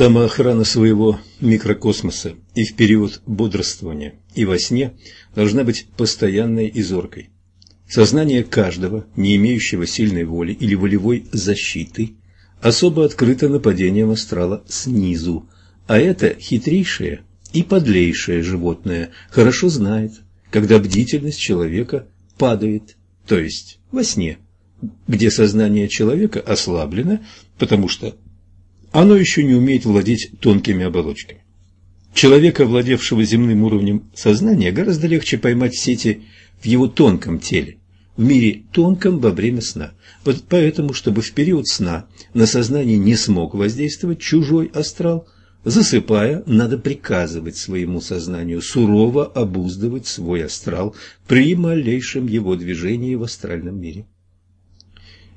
Самоохрана своего микрокосмоса и в период бодрствования, и во сне должна быть постоянной и зоркой. Сознание каждого, не имеющего сильной воли или волевой защиты, особо открыто нападением астрала снизу, а это хитрейшее и подлейшее животное хорошо знает, когда бдительность человека падает, то есть во сне, где сознание человека ослаблено, потому что оно еще не умеет владеть тонкими оболочками. Человека, владевшего земным уровнем сознания, гораздо легче поймать сети в его тонком теле, в мире тонком во время сна. Вот поэтому, чтобы в период сна на сознание не смог воздействовать чужой астрал, засыпая, надо приказывать своему сознанию сурово обуздывать свой астрал при малейшем его движении в астральном мире.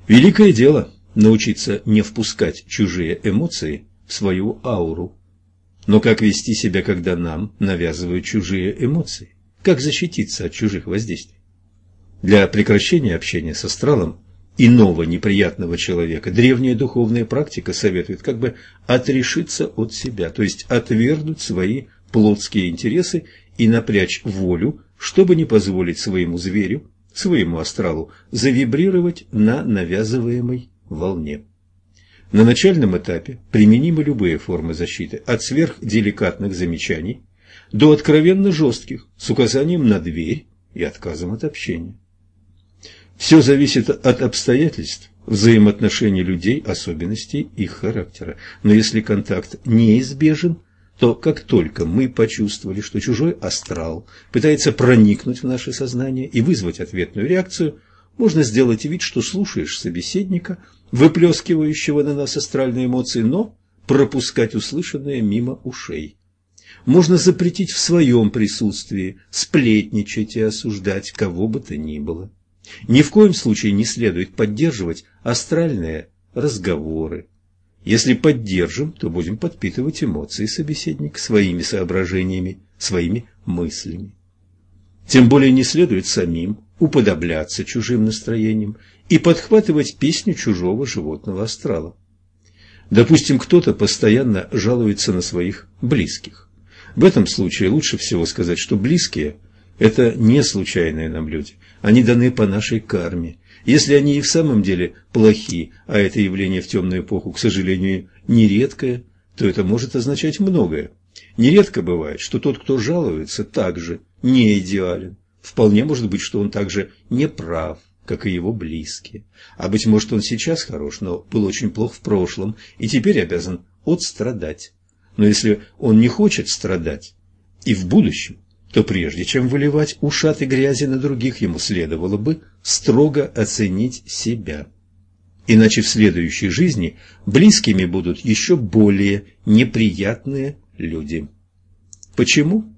Великое дело научиться не впускать чужие эмоции в свою ауру. Но как вести себя, когда нам навязывают чужие эмоции? Как защититься от чужих воздействий? Для прекращения общения с астралом иного неприятного человека древняя духовная практика советует как бы отрешиться от себя, то есть отвергнуть свои плотские интересы и напрячь волю, чтобы не позволить своему зверю, своему астралу завибрировать на навязываемой волне. На начальном этапе применимы любые формы защиты, от сверхделикатных замечаний до откровенно жестких, с указанием на дверь и отказом от общения. Все зависит от обстоятельств, взаимоотношений людей, особенностей их характера. Но если контакт неизбежен, то как только мы почувствовали, что чужой астрал пытается проникнуть в наше сознание и вызвать ответную реакцию, можно сделать вид, что слушаешь собеседника, выплескивающего на нас астральные эмоции, но пропускать услышанное мимо ушей. Можно запретить в своем присутствии сплетничать и осуждать кого бы то ни было. Ни в коем случае не следует поддерживать астральные разговоры. Если поддержим, то будем подпитывать эмоции собеседника своими соображениями, своими мыслями. Тем более не следует самим уподобляться чужим настроениям и подхватывать песню чужого животного астрала. Допустим, кто-то постоянно жалуется на своих близких. В этом случае лучше всего сказать, что близкие – это не случайные нам люди, они даны по нашей карме. Если они и в самом деле плохи, а это явление в темную эпоху, к сожалению, нередкое, то это может означать многое. Нередко бывает, что тот, кто жалуется, также не идеален. Вполне может быть, что он также не прав, как и его близкие. А быть может, он сейчас хорош, но был очень плох в прошлом и теперь обязан отстрадать. Но если он не хочет страдать и в будущем, то прежде чем выливать ушаты грязи на других, ему следовало бы строго оценить себя. Иначе в следующей жизни близкими будут еще более неприятные люди. Почему?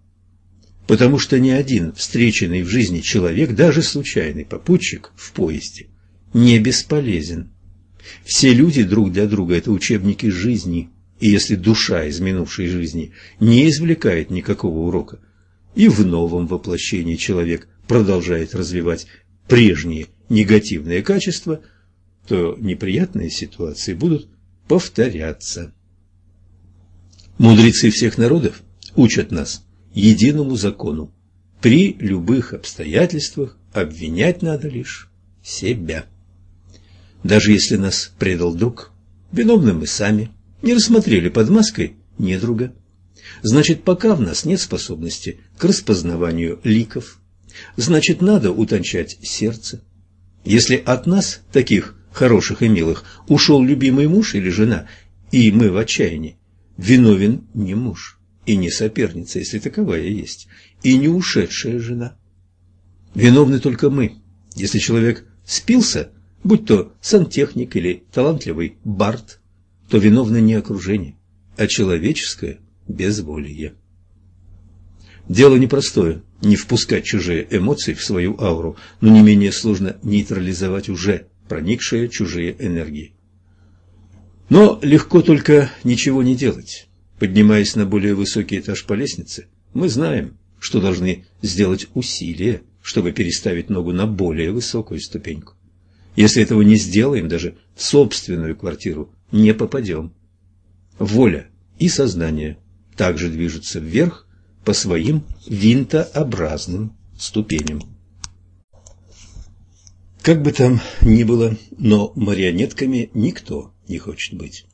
Потому что ни один встреченный в жизни человек, даже случайный попутчик в поезде, не бесполезен. Все люди друг для друга – это учебники жизни, и если душа из минувшей жизни не извлекает никакого урока, и в новом воплощении человек продолжает развивать прежние негативные качества, то неприятные ситуации будут повторяться. Мудрецы всех народов учат нас единому закону. При любых обстоятельствах обвинять надо лишь себя. Даже если нас предал друг, виновны мы сами, не рассмотрели под маской недруга. Значит, пока в нас нет способности к распознаванию ликов, значит, надо утончать сердце. Если от нас, таких хороших и милых, ушел любимый муж или жена, и мы в отчаянии, виновен не муж, и не соперница, если таковая есть, и не ушедшая жена. Виновны только мы. Если человек спился, будь то сантехник или талантливый бард, то виновно не окружение, а человеческое безволие. Дело непростое – не впускать чужие эмоции в свою ауру, но не менее сложно нейтрализовать уже проникшие чужие энергии. Но легко только ничего не делать. Поднимаясь на более высокий этаж по лестнице, мы знаем, что должны сделать усилия, чтобы переставить ногу на более высокую ступеньку. Если этого не сделаем, даже в собственную квартиру не попадем. Воля и сознание также движутся вверх по своим винтообразным ступеням. Как бы там ни было, но марионетками никто не хочет быть.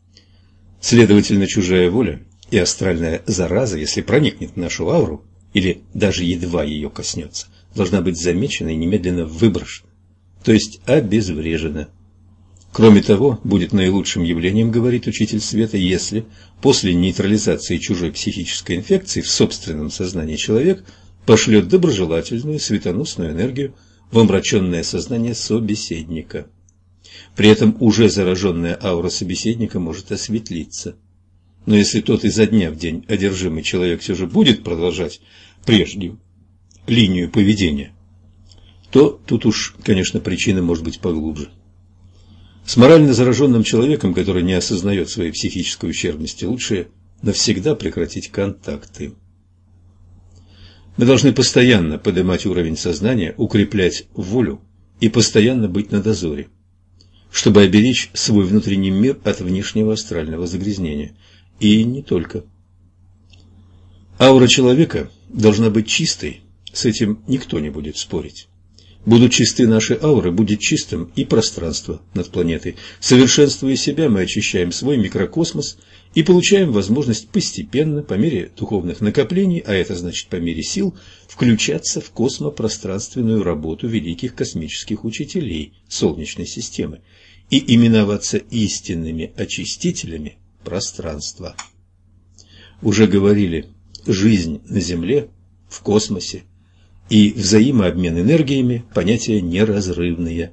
Следовательно, чужая воля и астральная зараза, если проникнет в нашу ауру, или даже едва ее коснется, должна быть замечена и немедленно выброшена, то есть обезврежена. Кроме того, будет наилучшим явлением, говорит учитель света, если после нейтрализации чужой психической инфекции в собственном сознании человек пошлет доброжелательную светоносную энергию в омраченное сознание собеседника. При этом уже зараженная аура собеседника может осветлиться. Но если тот изо дня в день одержимый человек все же будет продолжать прежнюю линию поведения, то тут уж, конечно, причина может быть поглубже. С морально зараженным человеком, который не осознает своей психической ущербности, лучше навсегда прекратить контакты. Мы должны постоянно поднимать уровень сознания, укреплять волю и постоянно быть на дозоре, чтобы оберечь свой внутренний мир от внешнего астрального загрязнения. И не только. Аура человека должна быть чистой, с этим никто не будет спорить. Будут чисты наши ауры, будет чистым и пространство над планетой. Совершенствуя себя, мы очищаем свой микрокосмос и получаем возможность постепенно, по мере духовных накоплений, а это значит по мере сил, включаться в космопространственную работу великих космических учителей Солнечной системы и именоваться истинными очистителями пространства. Уже говорили, жизнь на Земле, в космосе и взаимообмен энергиями – понятия неразрывные.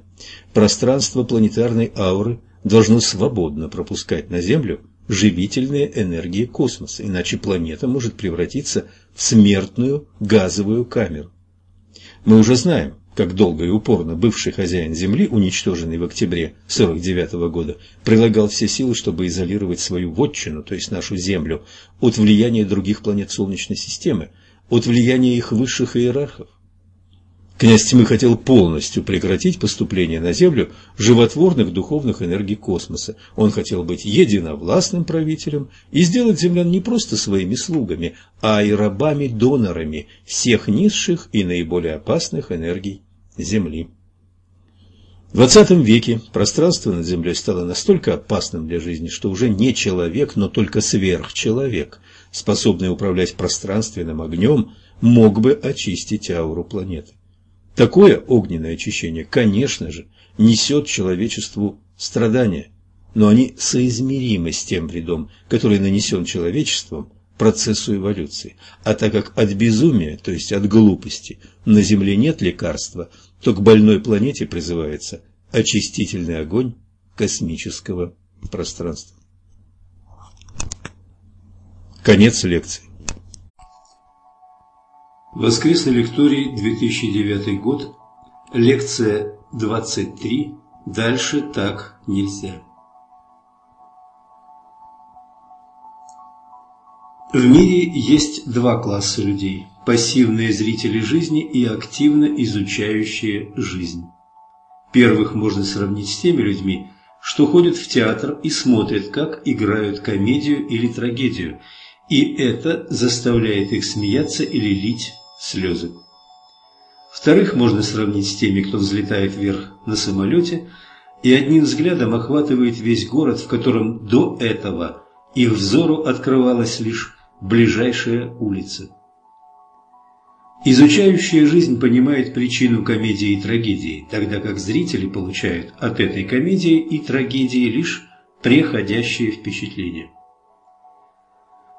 Пространство планетарной ауры должно свободно пропускать на Землю живительные энергии космоса, иначе планета может превратиться в смертную газовую камеру. Мы уже знаем, как долго и упорно бывший хозяин Земли, уничтоженный в октябре 49 года, прилагал все силы, чтобы изолировать свою вотчину, то есть нашу Землю, от влияния других планет Солнечной системы, от влияния их высших иерархов. Князь Тьмы хотел полностью прекратить поступление на Землю животворных духовных энергий космоса. Он хотел быть единовластным правителем и сделать землян не просто своими слугами, а и рабами-донорами всех низших и наиболее опасных энергий Земли. В XX веке пространство над Землей стало настолько опасным для жизни, что уже не человек, но только сверхчеловек – способный управлять пространственным огнем, мог бы очистить ауру планеты. Такое огненное очищение, конечно же, несет человечеству страдания, но они соизмеримы с тем вредом, который нанесен человечеством процессу эволюции. А так как от безумия, то есть от глупости, на Земле нет лекарства, то к больной планете призывается очистительный огонь космического пространства. Конец лекции. Воскресный лекторий, 2009 год, лекция 23. Дальше так нельзя. В мире есть два класса людей – пассивные зрители жизни и активно изучающие жизнь. Первых можно сравнить с теми людьми, что ходят в театр и смотрят, как играют комедию или трагедию – и это заставляет их смеяться или лить слезы. Вторых можно сравнить с теми, кто взлетает вверх на самолете и одним взглядом охватывает весь город, в котором до этого их взору открывалась лишь ближайшая улица. Изучающая жизнь понимает причину комедии и трагедии, тогда как зрители получают от этой комедии и трагедии лишь преходящее впечатление.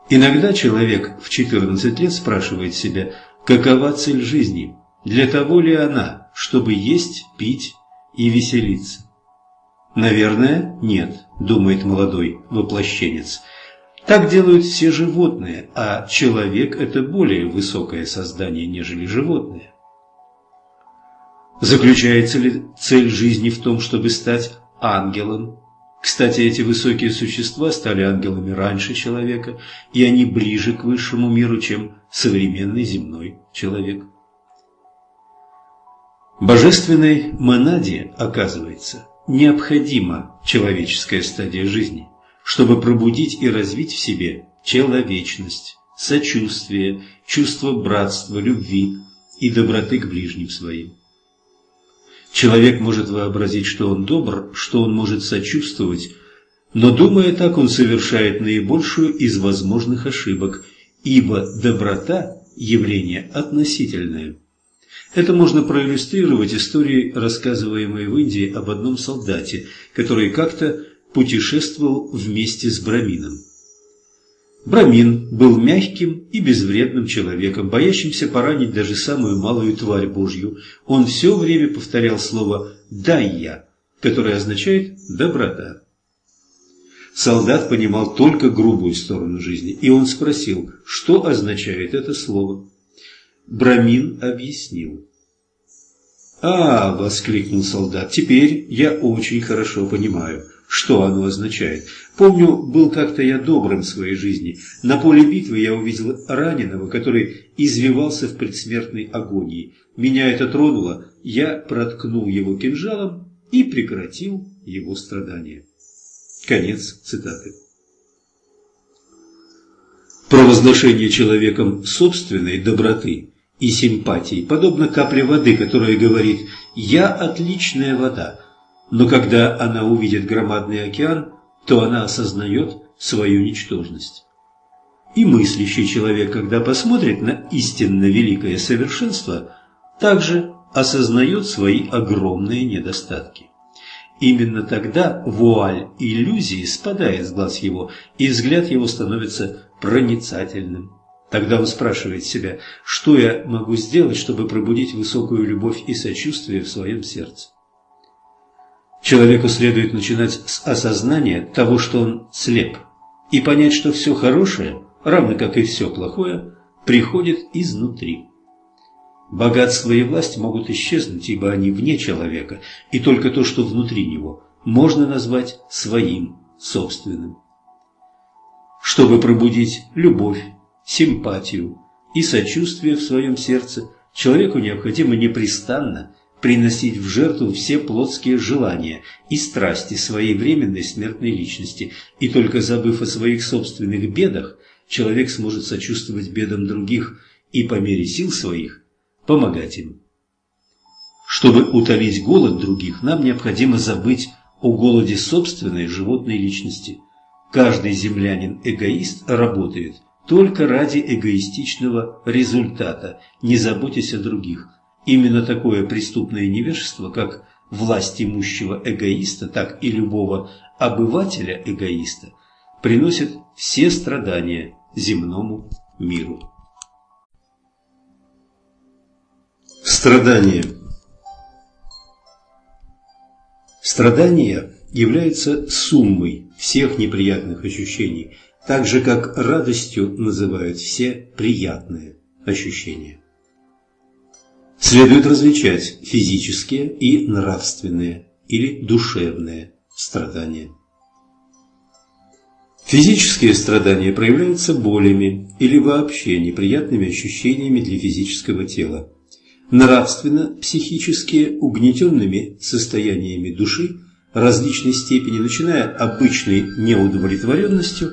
Иногда человек в 14 лет спрашивает себя, какова цель жизни, для того ли она, чтобы есть, пить и веселиться. Наверное, нет, думает молодой воплощенец. Так делают все животные, а человек – это более высокое создание, нежели животные. Заключается ли цель жизни в том, чтобы стать ангелом кстати, эти высокие существа стали ангелами раньше человека, и они ближе к высшему миру, чем современный земной человек. Божественной монаде, оказывается, необходима человеческая стадия жизни, чтобы пробудить и развить в себе человечность, сочувствие, чувство братства, любви и доброты к ближним своим. Человек может вообразить, что он добр, что он может сочувствовать, но думая так, он совершает наибольшую из возможных ошибок, ибо доброта – явление относительное. Это можно проиллюстрировать историей, рассказываемой в Индии об одном солдате, который как-то путешествовал вместе с Брамином. Брамин был мягким и безвредным человеком, боящимся поранить даже самую малую тварь Божью. Он все время повторял слово «дай которое означает «доброта». Солдат понимал только грубую сторону жизни, и он спросил, что означает это слово. Брамин объяснил. «А!» – воскликнул солдат. «Теперь я очень хорошо понимаю, что оно означает. Помню, был как-то я добрым в своей жизни. На поле битвы я увидел раненого, который извивался в предсмертной агонии. Меня это тронуло, я проткнул его кинжалом и прекратил его страдания». Конец цитаты. Провозглашение человеком собственной доброты и симпатии подобно капле воды, которая говорит «я отличная вода», но когда она увидит громадный океан, то она осознает свою ничтожность. И мыслящий человек, когда посмотрит на истинно великое совершенство, также осознает свои огромные недостатки. Именно тогда вуаль иллюзии спадает с глаз его, и взгляд его становится проницательным. Тогда он спрашивает себя, что я могу сделать, чтобы пробудить высокую любовь и сочувствие в своем сердце. Человеку следует начинать с осознания того, что он слеп, и понять, что все хорошее, равно как и все плохое, приходит изнутри. Богатство и власть могут исчезнуть, ибо они вне человека, и только то, что внутри него, можно назвать своим, собственным. Чтобы пробудить любовь, симпатию и сочувствие в своем сердце, человеку необходимо непрестанно приносить в жертву все плотские желания и страсти своей временной смертной личности, и только забыв о своих собственных бедах, человек сможет сочувствовать бедам других и по мере сил своих помогать им. Чтобы утолить голод других, нам необходимо забыть о голоде собственной животной личности. Каждый землянин-эгоист работает только ради эгоистичного результата, не заботясь о других. Именно такое преступное невежество, как власть имущего эгоиста, так и любого обывателя-эгоиста, приносит все страдания земному миру. Страдания Страдания являются суммой всех неприятных ощущений, так же как радостью называют все приятные ощущения. Следует различать физические и нравственные или душевные страдания. Физические страдания проявляются болями или вообще неприятными ощущениями для физического тела нравственно-психические угнетенными состояниями души различной степени, начиная обычной неудовлетворенностью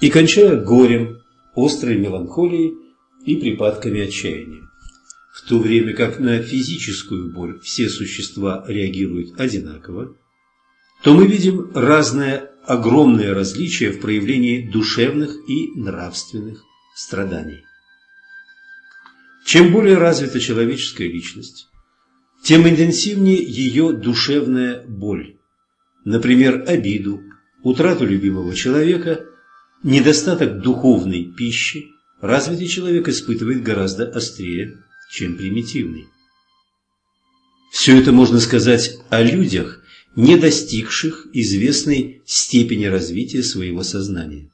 и кончая горем, острой меланхолией и припадками отчаяния. В то время как на физическую боль все существа реагируют одинаково, то мы видим разное огромное различие в проявлении душевных и нравственных страданий. Чем более развита человеческая личность, тем интенсивнее ее душевная боль. Например, обиду, утрату любимого человека, недостаток духовной пищи развитый человек испытывает гораздо острее, чем примитивный. Все это можно сказать о людях, не достигших известной степени развития своего сознания.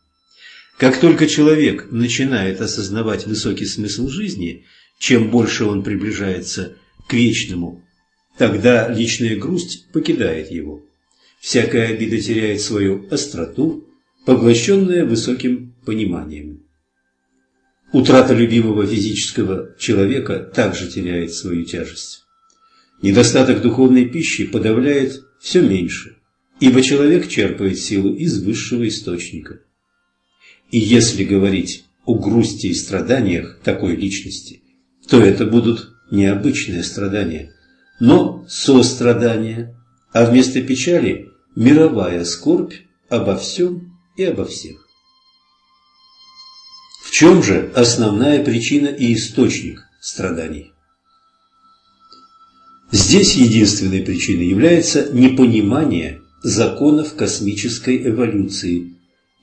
Как только человек начинает осознавать высокий смысл жизни – чем больше он приближается к вечному, тогда личная грусть покидает его. Всякая обида теряет свою остроту, поглощенная высоким пониманием. Утрата любимого физического человека также теряет свою тяжесть. Недостаток духовной пищи подавляет все меньше, ибо человек черпает силу из высшего источника. И если говорить о грусти и страданиях такой личности, то это будут необычные страдания, но сострадания, а вместо печали – мировая скорбь обо всем и обо всех. Чем же основная причина и источник страданий? Здесь единственной причиной является непонимание законов космической эволюции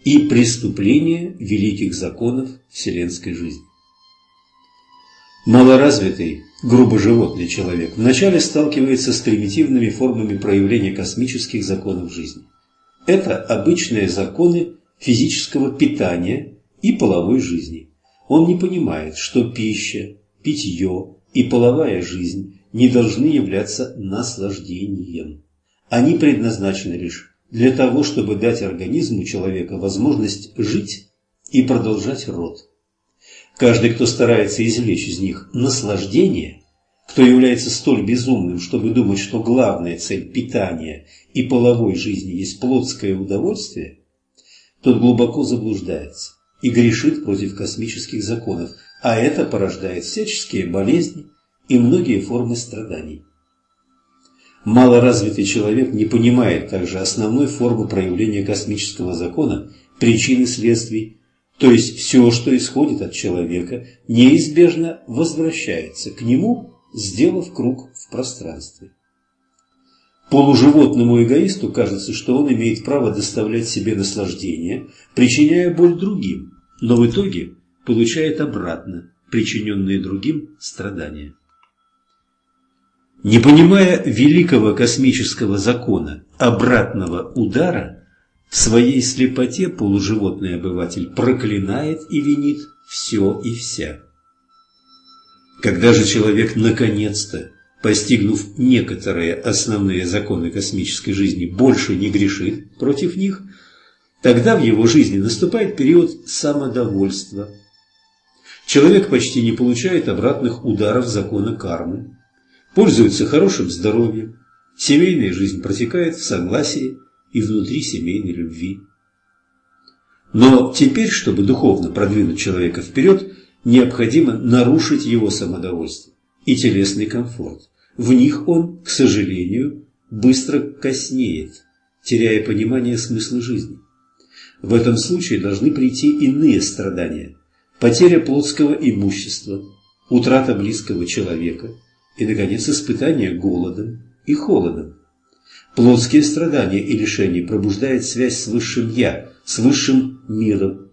и преступление великих законов вселенской жизни. Малоразвитый, грубо животный человек вначале сталкивается с примитивными формами проявления космических законов жизни. Это обычные законы физического питания и половой жизни. Он не понимает, что пища, питье и половая жизнь не должны являться наслаждением. Они предназначены лишь для того, чтобы дать организму человека возможность жить и продолжать род. Каждый, кто старается извлечь из них наслаждение, кто является столь безумным, чтобы думать, что главная цель питания и половой жизни есть плотское удовольствие, тот глубоко заблуждается и грешит против космических законов, а это порождает всяческие болезни и многие формы страданий. Малоразвитый человек не понимает также основной формы проявления космического закона, причины следствий, то есть все, что исходит от человека, неизбежно возвращается к нему, сделав круг в пространстве. Полуживотному эгоисту кажется, что он имеет право доставлять себе наслаждение, причиняя боль другим, но в итоге получает обратно причиненные другим страдания. Не понимая великого космического закона обратного удара, в своей слепоте полуживотный обыватель проклинает и винит все и вся. Когда же человек наконец-то, постигнув некоторые основные законы космической жизни, больше не грешит против них, тогда в его жизни наступает период самодовольства. Человек почти не получает обратных ударов закона кармы, пользуется хорошим здоровьем, семейная жизнь протекает в согласии и внутри семейной любви. Но теперь, чтобы духовно продвинуть человека вперед, необходимо нарушить его самодовольство и телесный комфорт. В них он, к сожалению, быстро коснеет, теряя понимание смысла жизни. В этом случае должны прийти иные страдания – потеря плотского имущества, утрата близкого человека – и, наконец, испытание голодом и холодом. Плотские страдания и лишения пробуждают связь с высшим «я», с высшим миром.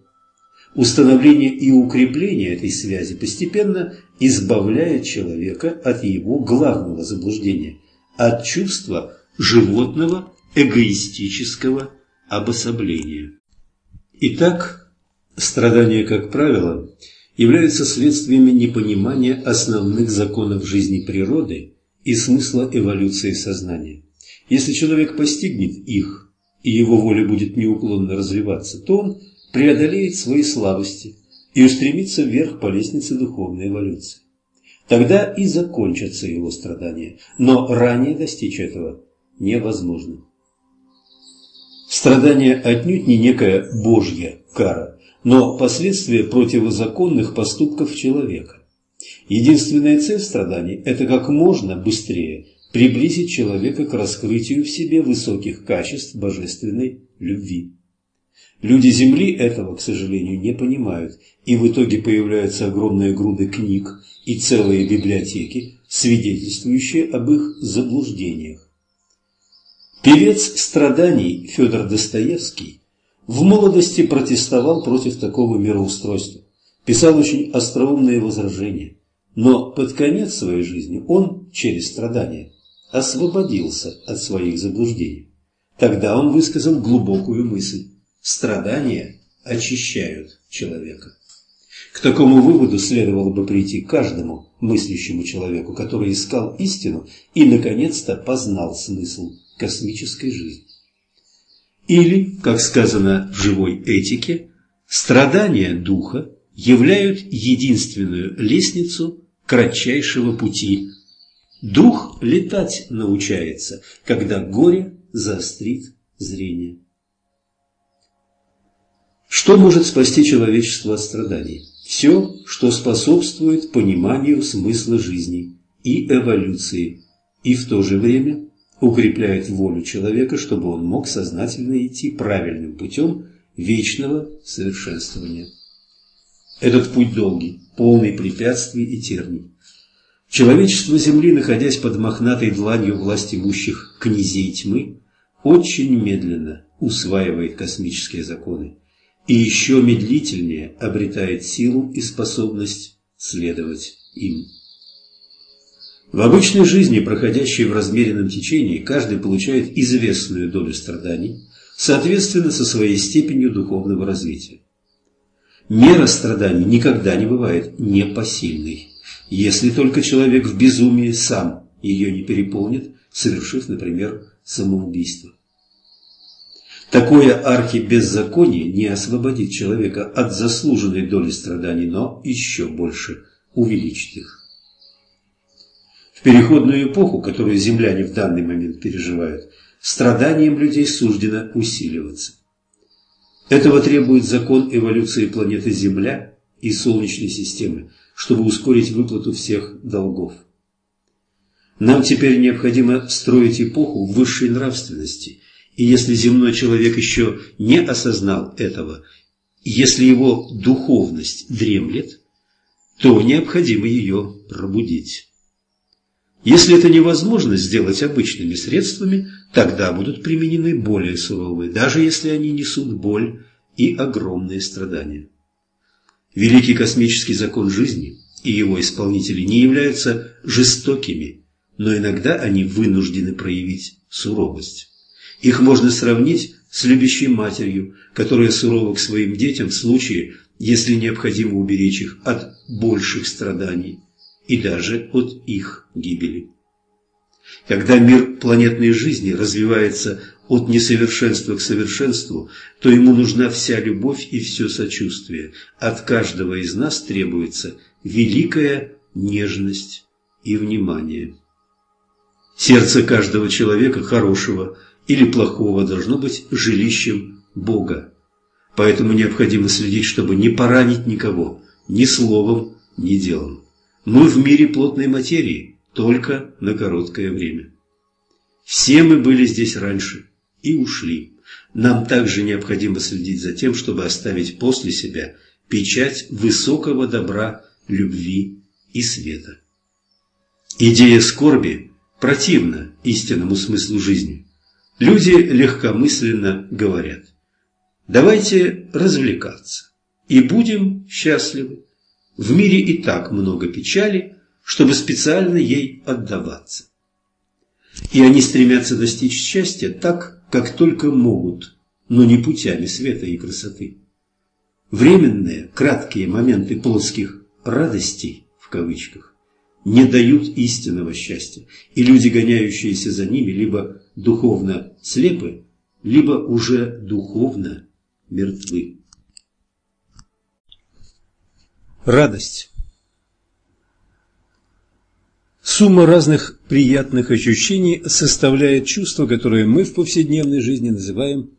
Установление и укрепление этой связи постепенно избавляет человека от его главного заблуждения – от чувства животного эгоистического обособления. Итак, страдания, как правило, являются следствиями непонимания основных законов жизни природы и смысла эволюции сознания. Если человек постигнет их, и его воля будет неуклонно развиваться, то он преодолеет свои слабости и устремится вверх по лестнице духовной эволюции. Тогда и закончатся его страдания, но ранее достичь этого невозможно. Страдание отнюдь не некая божья кара, но последствия противозаконных поступков человека. Единственная цель страданий – это как можно быстрее приблизить человека к раскрытию в себе высоких качеств божественной любви. Люди Земли этого, к сожалению, не понимают, и в итоге появляются огромные груды книг и целые библиотеки, свидетельствующие об их заблуждениях. Певец страданий Федор Достоевский в молодости протестовал против такого мироустройства, писал очень остроумные возражения, но под конец своей жизни он через страдания освободился от своих заблуждений. Тогда он высказал глубокую мысль – страдания очищают человека. К такому выводу следовало бы прийти каждому мыслящему человеку, который искал истину и, наконец-то, познал смысл космической жизни. Или, как сказано в живой этике, страдания духа являют единственную лестницу кратчайшего пути. Дух летать научается, когда горе заострит зрение. Что может спасти человечество от страданий? Все, что способствует пониманию смысла жизни и эволюции, и в то же время укрепляет волю человека, чтобы он мог сознательно идти правильным путем вечного совершенствования. Этот путь долгий, полный препятствий и терний. Человечество Земли, находясь под мохнатой дланью власть имущих князей тьмы, очень медленно усваивает космические законы и еще медлительнее обретает силу и способность следовать им. В обычной жизни, проходящей в размеренном течении, каждый получает известную долю страданий, соответственно со своей степенью духовного развития. Мера страданий никогда не бывает непосильной, если только человек в безумии сам ее не переполнит, совершив, например, самоубийство. Такое архибеззаконие не освободит человека от заслуженной доли страданий, но еще больше увеличит их. Переходную эпоху, которую земляне в данный момент переживают, страданиям людей суждено усиливаться. Этого требует закон эволюции планеты Земля и Солнечной системы, чтобы ускорить выплату всех долгов. Нам теперь необходимо строить эпоху высшей нравственности, и если земной человек еще не осознал этого, если его духовность дремлет, то необходимо ее пробудить. Если это невозможно сделать обычными средствами, тогда будут применены более суровые, даже если они несут боль и огромные страдания. Великий космический закон жизни и его исполнители не являются жестокими, но иногда они вынуждены проявить суровость. Их можно сравнить с любящей матерью, которая сурова к своим детям в случае, если необходимо уберечь их от больших страданий и даже от их гибели. Когда мир планетной жизни развивается от несовершенства к совершенству, то ему нужна вся любовь и все сочувствие. От каждого из нас требуется великая нежность и внимание. Сердце каждого человека, хорошего или плохого, должно быть жилищем Бога. Поэтому необходимо следить, чтобы не поранить никого, ни словом, ни делом. Мы в мире плотной материи, только на короткое время. Все мы были здесь раньше и ушли. Нам также необходимо следить за тем, чтобы оставить после себя печать высокого добра, любви и света. Идея скорби противна истинному смыслу жизни. Люди легкомысленно говорят, давайте развлекаться и будем счастливы. В мире и так много печали, чтобы специально ей отдаваться. И они стремятся достичь счастья так, как только могут, но не путями света и красоты. Временные, краткие моменты плоских «радостей» в кавычках не дают истинного счастья, и люди, гоняющиеся за ними, либо духовно слепы, либо уже духовно мертвы. Радость. Сумма разных приятных ощущений составляет чувство, которое мы в повседневной жизни называем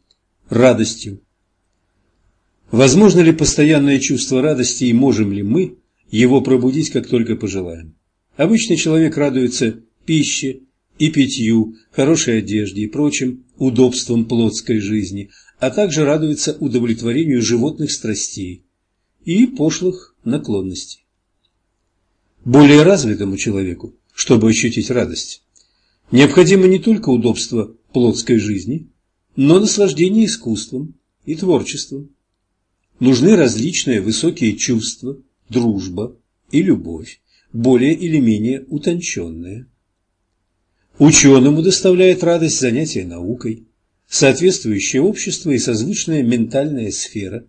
радостью. Возможно ли постоянное чувство радости и можем ли мы его пробудить, как только пожелаем? Обычный человек радуется пище и питью, хорошей одежде и прочим удобствам плотской жизни, а также радуется удовлетворению животных страстей и пошлых наклонностей. Более развитому человеку, чтобы ощутить радость, необходимо не только удобство плотской жизни, но наслаждение искусством и творчеством. Нужны различные высокие чувства, дружба и любовь, более или менее утонченные. Ученому доставляет радость занятия наукой, соответствующее общество и созвучная ментальная сфера.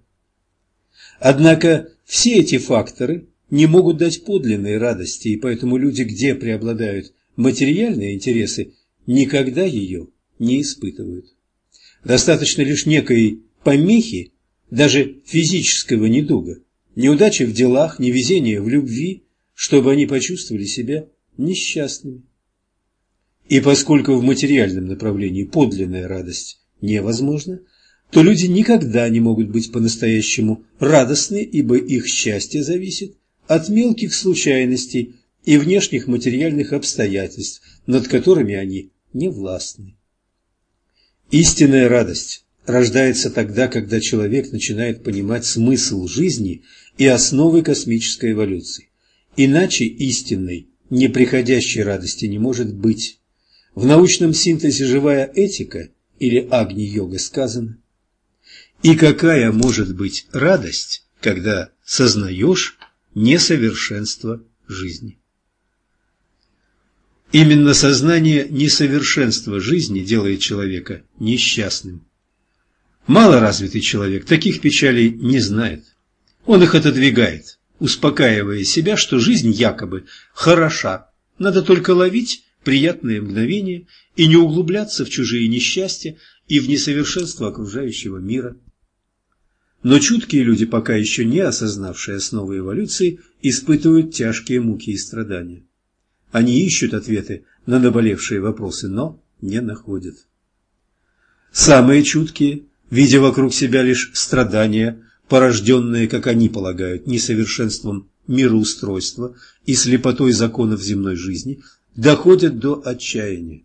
Однако все эти факторы не могут дать подлинной радости, и поэтому люди, где преобладают материальные интересы, никогда ее не испытывают. Достаточно лишь некой помехи, даже физического недуга, неудачи в делах, невезения в любви, чтобы они почувствовали себя несчастными. И поскольку в материальном направлении подлинная радость невозможна, то люди никогда не могут быть по-настоящему радостны, ибо их счастье зависит от мелких случайностей и внешних материальных обстоятельств, над которыми они не властны. Истинная радость рождается тогда, когда человек начинает понимать смысл жизни и основы космической эволюции. Иначе истинной, неприходящей радости не может быть. В научном синтезе «Живая этика» или «Агни-йога» сказано «И какая может быть радость, когда сознаешь несовершенство жизни?» Именно сознание несовершенства жизни делает человека несчастным. Малоразвитый человек таких печалей не знает. Он их отодвигает, успокаивая себя, что жизнь якобы хороша, надо только ловить приятные мгновения и не углубляться в чужие несчастья и в несовершенство окружающего мира. Но чуткие люди, пока еще не осознавшие основы эволюции, испытывают тяжкие муки и страдания. Они ищут ответы на наболевшие вопросы, но не находят. Самые чуткие, видя вокруг себя лишь страдания, порожденные, как они полагают, несовершенством мироустройства и слепотой законов земной жизни, доходят до отчаяния.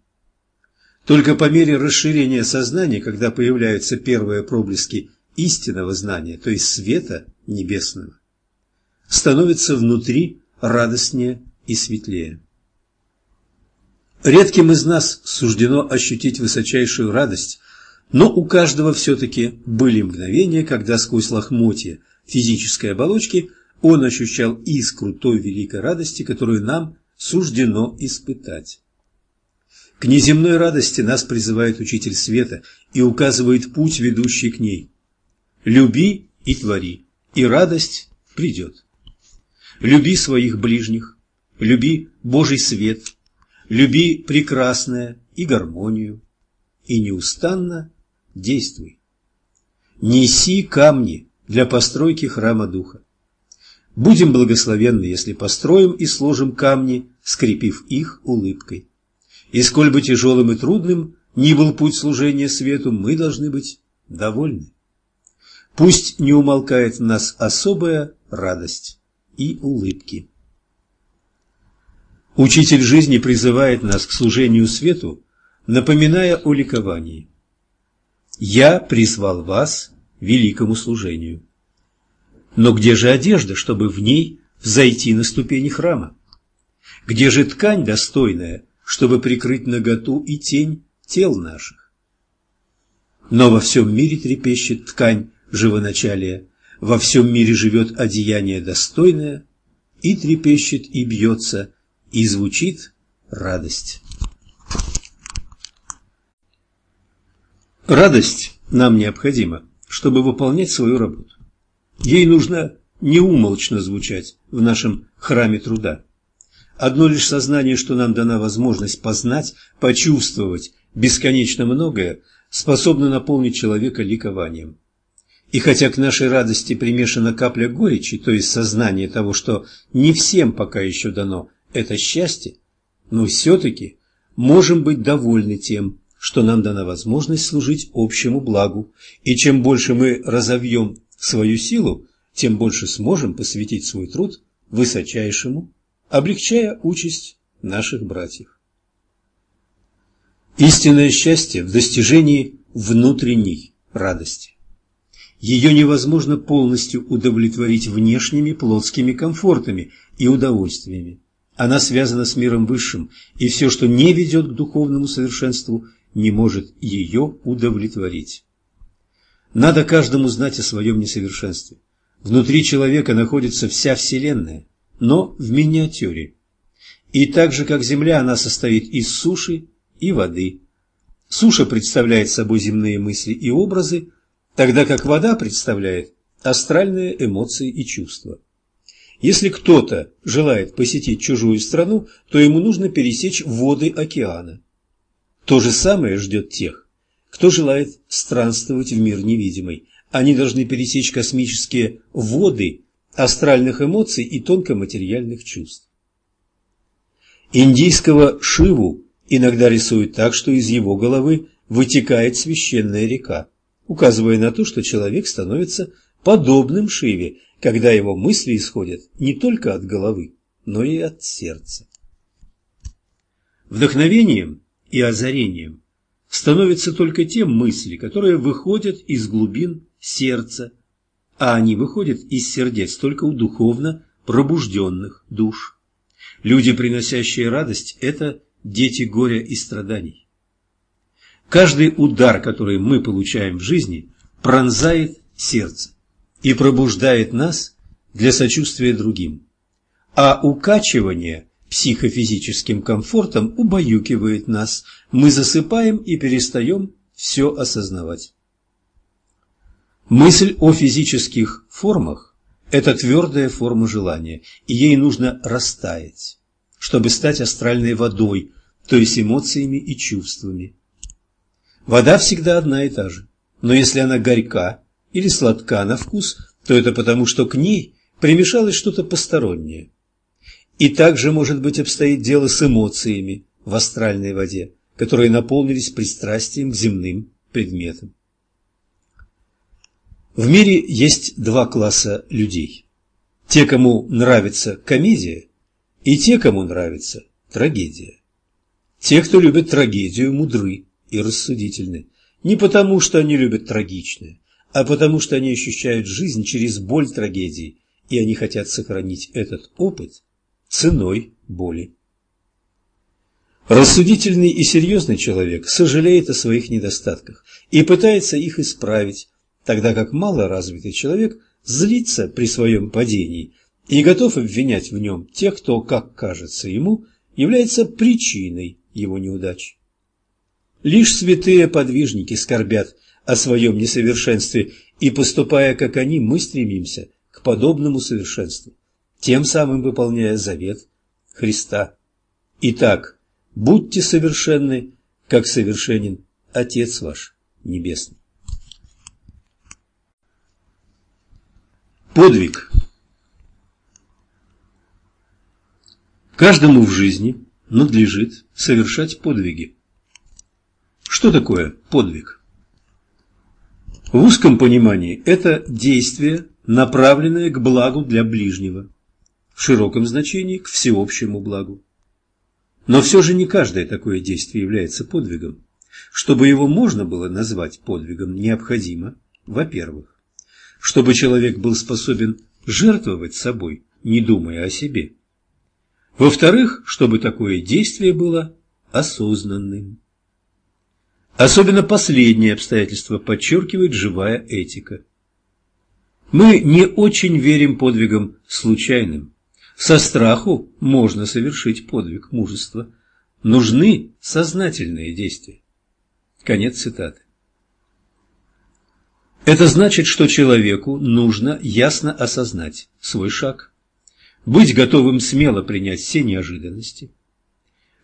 Только по мере расширения сознания, когда появляются первые проблески истинного знания, то есть света небесного, становится внутри радостнее и светлее. Редким из нас суждено ощутить высочайшую радость, но у каждого все-таки были мгновения, когда сквозь лохмотья физической оболочки он ощущал искру той великой радости, которую нам суждено испытать. К неземной радости нас призывает Учитель Света и указывает путь, ведущий к ней. Люби и твори, и радость придет. Люби своих ближних, люби Божий свет – люби прекрасное и гармонию, и неустанно действуй. Неси камни для постройки храма Духа. Будем благословенны, если построим и сложим камни, скрепив их улыбкой. И сколь бы тяжелым и трудным ни был путь служения свету, мы должны быть довольны. Пусть не умолкает в нас особая радость и улыбки. Учитель жизни призывает нас к служению свету, напоминая о ликовании. «Я призвал вас великому служению». Но где же одежда, чтобы в ней взойти на ступени храма? Где же ткань достойная, чтобы прикрыть наготу и тень тел наших? Но во всем мире трепещет ткань живоначалия, во всем мире живет одеяние достойное, и трепещет и бьется и звучит радость. Радость нам необходима, чтобы выполнять свою работу. Ей нужно неумолчно звучать в нашем храме труда. Одно лишь сознание, что нам дана возможность познать, почувствовать бесконечно многое, способно наполнить человека ликованием. И хотя к нашей радости примешана капля горечи, то есть сознание того, что не всем пока еще дано это счастье, но все-таки можем быть довольны тем, что нам дана возможность служить общему благу, и чем больше мы разовьем свою силу, тем больше сможем посвятить свой труд высочайшему, облегчая участь наших братьев. Истинное счастье в достижении внутренней радости. Ее невозможно полностью удовлетворить внешними плотскими комфортами и удовольствиями. Она связана с миром высшим, и все, что не ведет к духовному совершенству, не может ее удовлетворить. Надо каждому знать о своем несовершенстве. Внутри человека находится вся Вселенная, но в миниатюре. И так же, как Земля, она состоит из суши и воды. Суша представляет собой земные мысли и образы, тогда как вода представляет астральные эмоции и чувства. Если кто-то желает посетить чужую страну, то ему нужно пересечь воды океана. То же самое ждет тех, кто желает странствовать в мир невидимый. Они должны пересечь космические воды астральных эмоций и тонкоматериальных чувств. Индийского Шиву иногда рисуют так, что из его головы вытекает священная река. Указывая на то, что человек становится подобным Шиве, когда его мысли исходят не только от головы, но и от сердца. Вдохновением и озарением становятся только те мысли, которые выходят из глубин сердца, а они выходят из сердец только у духовно пробужденных душ. Люди, приносящие радость, это дети горя и страданий. Каждый удар, который мы получаем в жизни, пронзает сердце и пробуждает нас для сочувствия другим. А укачивание психофизическим комфортом убаюкивает нас, мы засыпаем и перестаем все осознавать. Мысль о физических формах – это твердая форма желания, и ей нужно растаять, чтобы стать астральной водой, то есть эмоциями и чувствами. Вода всегда одна и та же, но если она горька или сладка на вкус, то это потому, что к ней примешалось что-то постороннее. И также, может быть, обстоит дело с эмоциями в астральной воде, которые наполнились пристрастием к земным предметам. В мире есть два класса людей. Те, кому нравится комедия, и те, кому нравится трагедия. Те, кто любит трагедию, мудры и рассудительны. Не потому, что они любят трагичное, а потому, что они ощущают жизнь через боль трагедии, и они хотят сохранить этот опыт ценой боли. Рассудительный и серьезный человек сожалеет о своих недостатках и пытается их исправить, тогда как малоразвитый человек злится при своем падении и готов обвинять в нем тех, кто, как кажется ему, является причиной его неудач. Лишь святые подвижники скорбят о своем несовершенстве, и, поступая как они, мы стремимся к подобному совершенству тем самым выполняя завет Христа. Итак, будьте совершенны, как совершенен Отец ваш Небесный. Подвиг. Каждому в жизни надлежит совершать подвиги. Что такое подвиг? В узком понимании это действие, направленное к благу для ближнего в широком значении к всеобщему благу. Но все же не каждое такое действие является подвигом. Чтобы его можно было назвать подвигом, необходимо, во-первых, чтобы человек был способен жертвовать собой, не думая о себе. Во-вторых, чтобы такое действие было осознанным. Особенно последнее обстоятельство подчеркивает живая этика. Мы не очень верим подвигам случайным, со страху можно совершить подвиг мужества. Нужны сознательные действия. Конец цитаты. Это значит, что человеку нужно ясно осознать свой шаг, быть готовым смело принять все неожиданности,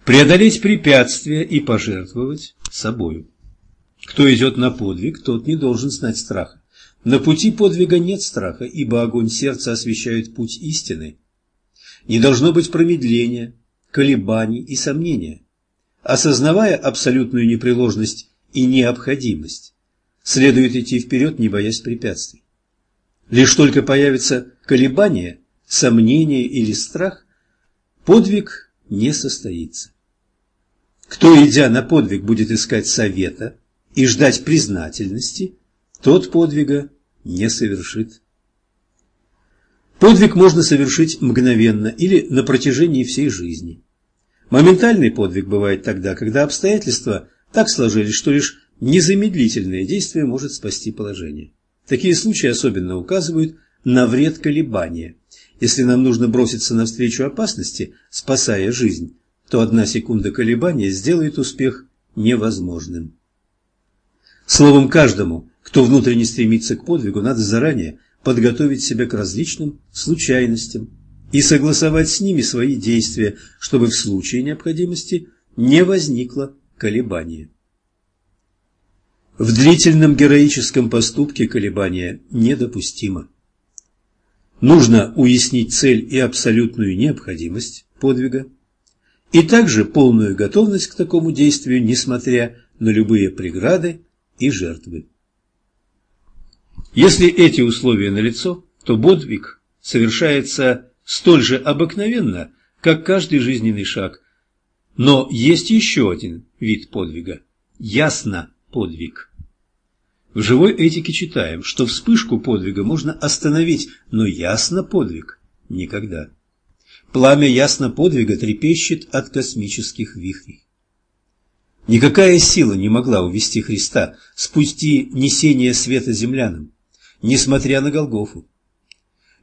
преодолеть препятствия и пожертвовать собою. Кто идет на подвиг, тот не должен знать страха. На пути подвига нет страха, ибо огонь сердца освещает путь истины, не должно быть промедления, колебаний и сомнения. Осознавая абсолютную непреложность и необходимость, следует идти вперед, не боясь препятствий. Лишь только появится колебание, сомнение или страх, подвиг не состоится. Кто, идя на подвиг, будет искать совета и ждать признательности, тот подвига не совершит. Подвиг можно совершить мгновенно или на протяжении всей жизни. Моментальный подвиг бывает тогда, когда обстоятельства так сложились, что лишь незамедлительное действие может спасти положение. Такие случаи особенно указывают на вред колебания. Если нам нужно броситься навстречу опасности, спасая жизнь, то одна секунда колебания сделает успех невозможным. Словом, каждому, кто внутренне стремится к подвигу, надо заранее подготовить себя к различным случайностям и согласовать с ними свои действия, чтобы в случае необходимости не возникло колебания. В длительном героическом поступке колебания недопустимо. Нужно уяснить цель и абсолютную необходимость подвига, и также полную готовность к такому действию, несмотря на любые преграды и жертвы. Если эти условия налицо, то подвиг совершается столь же обыкновенно, как каждый жизненный шаг. Но есть еще один вид подвига – ясно подвиг. В живой этике читаем, что вспышку подвига можно остановить, но ясно подвиг – никогда. Пламя ясно подвига трепещет от космических вихрей. Никакая сила не могла увести Христа с пути несения света землянам, несмотря на Голгофу.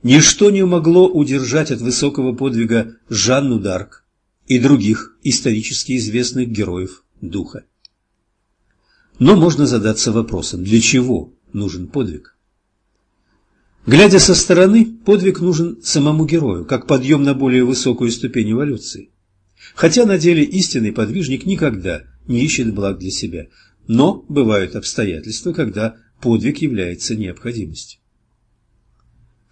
Ничто не могло удержать от высокого подвига Жанну Дарк и других исторически известных героев Духа. Но можно задаться вопросом, для чего нужен подвиг? Глядя со стороны, подвиг нужен самому герою, как подъем на более высокую ступень эволюции. Хотя на деле истинный подвижник никогда не ищет благ для себя, но бывают обстоятельства, когда подвиг является необходимостью.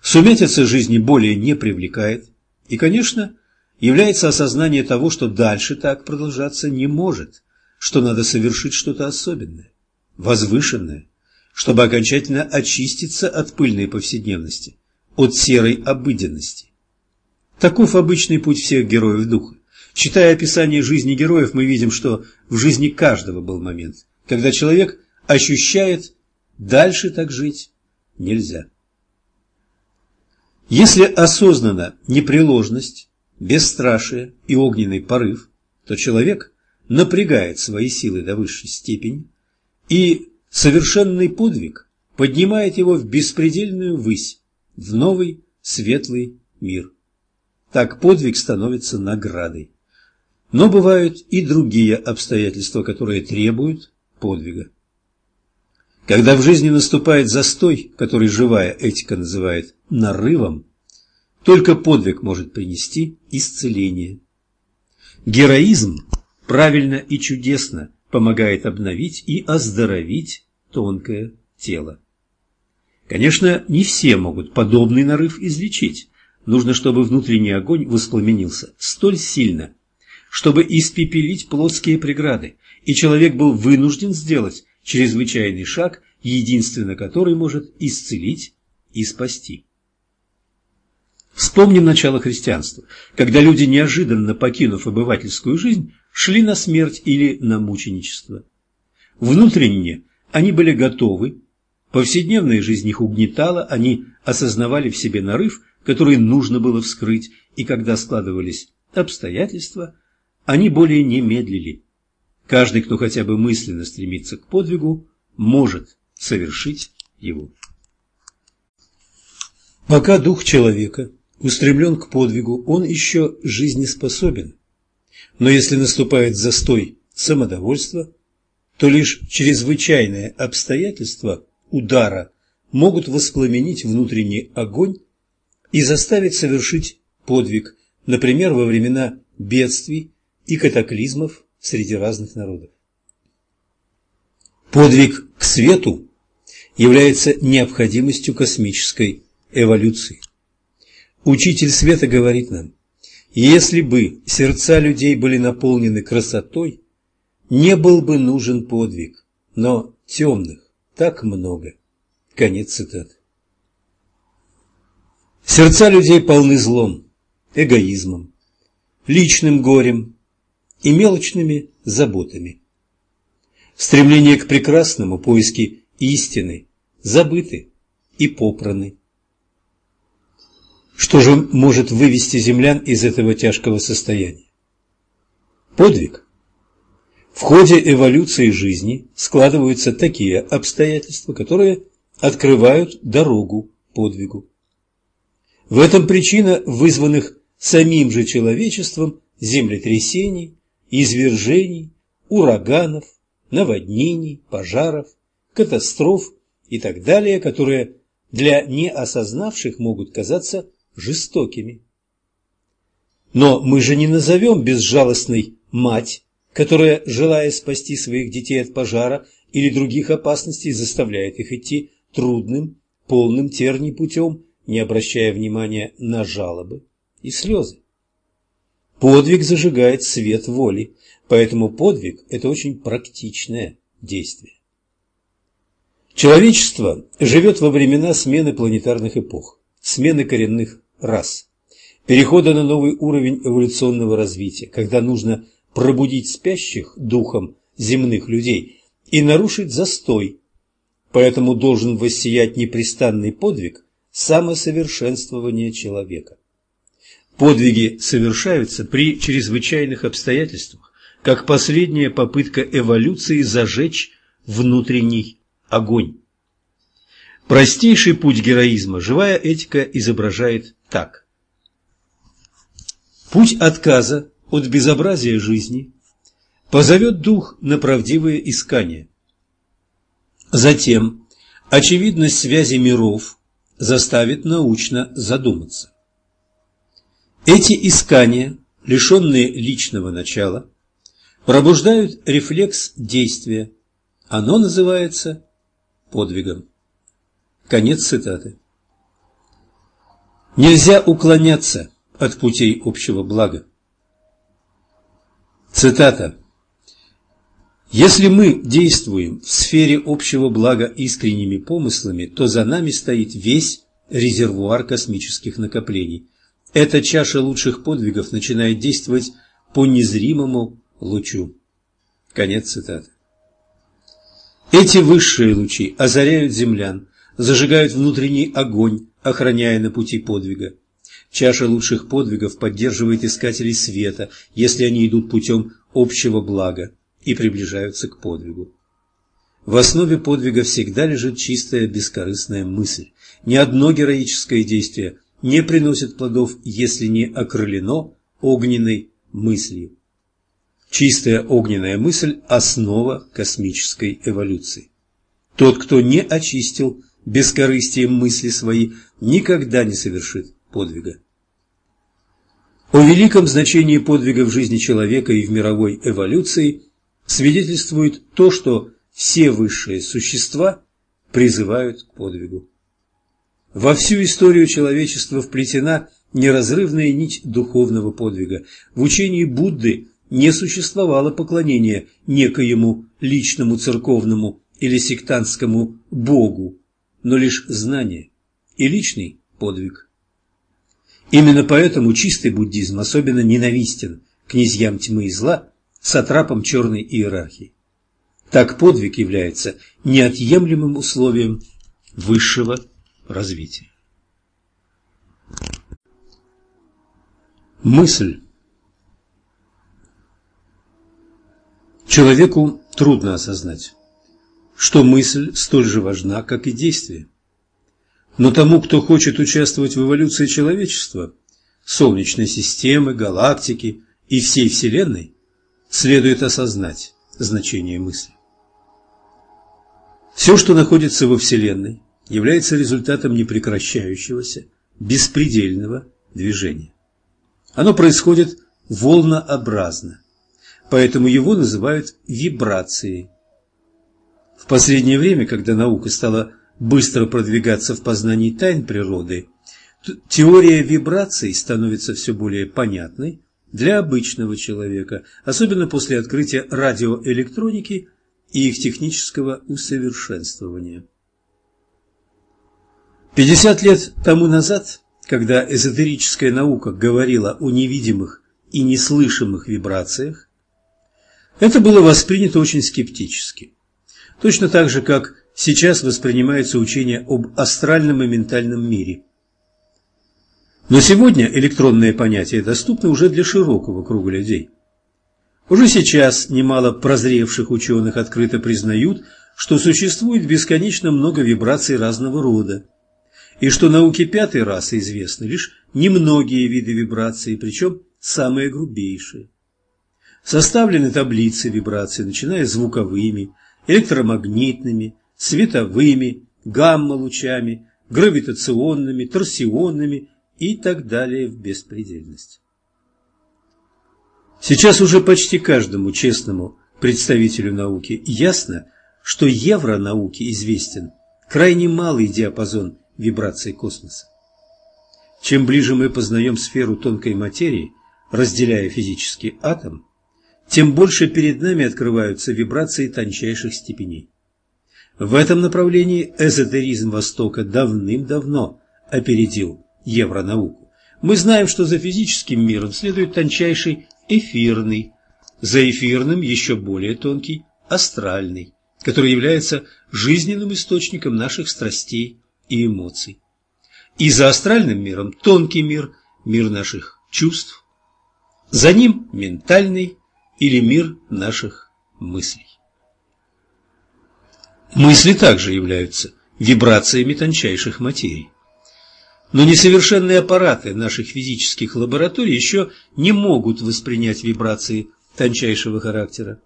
Сумятица жизни более не привлекает, и, конечно, является осознание того, что дальше так продолжаться не может, что надо совершить что-то особенное, возвышенное, чтобы окончательно очиститься от пыльной повседневности, от серой обыденности. Таков обычный путь всех героев духа. Читая описание жизни героев, мы видим, что в жизни каждого был момент, когда человек ощущает, дальше так жить нельзя. Если осознанно непреложность, бесстрашие и огненный порыв, то человек напрягает свои силы до высшей степени и Совершенный подвиг поднимает его в беспредельную высь, в новый светлый мир. Так подвиг становится наградой. Но бывают и другие обстоятельства, которые требуют подвига. Когда в жизни наступает застой, который живая этика называет нарывом, только подвиг может принести исцеление. Героизм правильно и чудесно помогает обновить и оздоровить тонкое тело. Конечно, не все могут подобный нарыв излечить. Нужно, чтобы внутренний огонь воспламенился столь сильно, чтобы испепелить плотские преграды, и человек был вынужден сделать чрезвычайный шаг, единственно который может исцелить и спасти. Вспомним начало христианства, когда люди, неожиданно покинув обывательскую жизнь, шли на смерть или на мученичество. Внутренне они были готовы, повседневная жизнь их угнетала, они осознавали в себе нарыв, который нужно было вскрыть, и когда складывались обстоятельства, они более не медлили. Каждый, кто хотя бы мысленно стремится к подвигу, может совершить его. Пока дух человека устремлен к подвигу, он еще жизнеспособен. Но если наступает застой самодовольства, то лишь чрезвычайные обстоятельства удара могут воспламенить внутренний огонь и заставить совершить подвиг, например, во времена бедствий и катаклизмов среди разных народов. Подвиг к свету является необходимостью космической эволюции. Учитель света говорит нам, если бы сердца людей были наполнены красотой, не был бы нужен подвиг, но темных так много. Конец цитаты. Сердца людей полны злом, эгоизмом, личным горем и мелочными заботами. Стремление к прекрасному, поиски истины забыты и попраны. Что же может вывести землян из этого тяжкого состояния? Подвиг. В ходе эволюции жизни складываются такие обстоятельства, которые открывают дорогу подвигу. В этом причина вызванных самим же человечеством землетрясений, извержений, ураганов, наводнений, пожаров, катастроф и так далее, которые для неосознавших могут казаться жестокими. Но мы же не назовем безжалостной мать которая, желая спасти своих детей от пожара или других опасностей, заставляет их идти трудным, полным терний путем, не обращая внимания на жалобы и слезы. Подвиг зажигает свет воли, поэтому подвиг – это очень практичное действие. Человечество живет во времена смены планетарных эпох, смены коренных рас, перехода на новый уровень эволюционного развития, когда нужно пробудить спящих духом земных людей и нарушить застой. Поэтому должен воссиять непрестанный подвиг самосовершенствования человека. Подвиги совершаются при чрезвычайных обстоятельствах, как последняя попытка эволюции зажечь внутренний огонь. Простейший путь героизма живая этика изображает так. Путь отказа от безобразия жизни позовет дух на правдивые искания. Затем очевидность связи миров заставит научно задуматься. Эти искания, лишенные личного начала, пробуждают рефлекс действия. Оно называется подвигом. Конец цитаты. Нельзя уклоняться от путей общего блага. Цитата. Если мы действуем в сфере общего блага искренними помыслами, то за нами стоит весь резервуар космических накоплений. Эта чаша лучших подвигов начинает действовать по незримому лучу. Конец цитаты. Эти высшие лучи озаряют землян, зажигают внутренний огонь, охраняя на пути подвига. Чаша лучших подвигов поддерживает искателей света, если они идут путем общего блага и приближаются к подвигу. В основе подвига всегда лежит чистая бескорыстная мысль. Ни одно героическое действие не приносит плодов, если не окрылено огненной мыслью. Чистая огненная мысль – основа космической эволюции. Тот, кто не очистил бескорыстием мысли свои, никогда не совершит подвига. О великом значении подвига в жизни человека и в мировой эволюции свидетельствует то, что все высшие существа призывают к подвигу. Во всю историю человечества вплетена неразрывная нить духовного подвига. В учении Будды не существовало поклонения некоему личному церковному или сектантскому богу, но лишь знание и личный подвиг. Именно поэтому чистый буддизм особенно ненавистен князьям тьмы и зла, сатрапам черной иерархии. Так подвиг является неотъемлемым условием высшего развития. Мысль Человеку трудно осознать, что мысль столь же важна, как и действие. Но тому, кто хочет участвовать в эволюции человечества, Солнечной системы, галактики и всей Вселенной, следует осознать значение мысли. Все, что находится во Вселенной, является результатом непрекращающегося, беспредельного движения. Оно происходит волнообразно, поэтому его называют вибрацией. В последнее время, когда наука стала быстро продвигаться в познании тайн природы, теория вибраций становится все более понятной для обычного человека, особенно после открытия радиоэлектроники и их технического усовершенствования. 50 лет тому назад, когда эзотерическая наука говорила о невидимых и неслышимых вибрациях, это было воспринято очень скептически. Точно так же, как сейчас воспринимается учение об астральном и ментальном мире. Но сегодня электронные понятия доступны уже для широкого круга людей. Уже сейчас немало прозревших ученых открыто признают, что существует бесконечно много вибраций разного рода, и что науке пятой расы известны лишь немногие виды вибраций, причем самые грубейшие. Составлены таблицы вибраций, начиная с звуковыми, электромагнитными, световыми, гамма-лучами, гравитационными, торсионными и так далее в беспредельность. Сейчас уже почти каждому честному представителю науки ясно, что евронауке известен крайне малый диапазон вибраций космоса. Чем ближе мы познаем сферу тонкой материи, разделяя физический атом, тем больше перед нами открываются вибрации тончайших степеней. В этом направлении эзотеризм Востока давным-давно опередил евронауку. Мы знаем, что за физическим миром следует тончайший эфирный, за эфирным еще более тонкий астральный, который является жизненным источником наших страстей и эмоций. И за астральным миром тонкий мир, мир наших чувств, за ним ментальный или мир наших мыслей. Мысли также являются вибрациями тончайших материй. Но несовершенные аппараты наших физических лабораторий еще не могут воспринять вибрации тончайшего характера.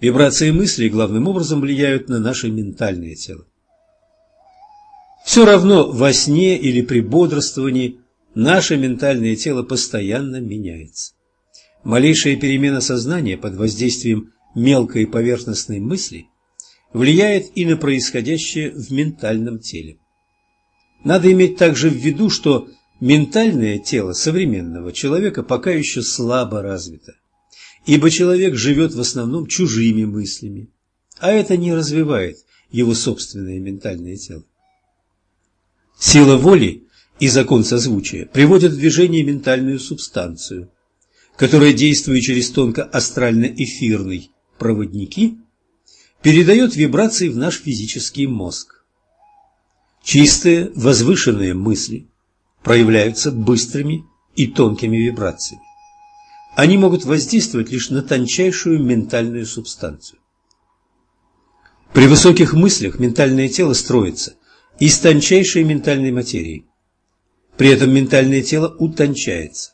Вибрации мыслей главным образом влияют на наше ментальное тело. Все равно во сне или при бодрствовании наше ментальное тело постоянно меняется. Малейшая перемена сознания под воздействием мелкой поверхностной мысли влияет и на происходящее в ментальном теле. Надо иметь также в виду, что ментальное тело современного человека пока еще слабо развито, ибо человек живет в основном чужими мыслями, а это не развивает его собственное ментальное тело. Сила воли и закон созвучия приводят в движение ментальную субстанцию, которая, действуя через тонко-астрально-эфирный проводники, передает вибрации в наш физический мозг. Чистые, возвышенные мысли проявляются быстрыми и тонкими вибрациями. Они могут воздействовать лишь на тончайшую ментальную субстанцию. При высоких мыслях ментальное тело строится из тончайшей ментальной материи. При этом ментальное тело утончается.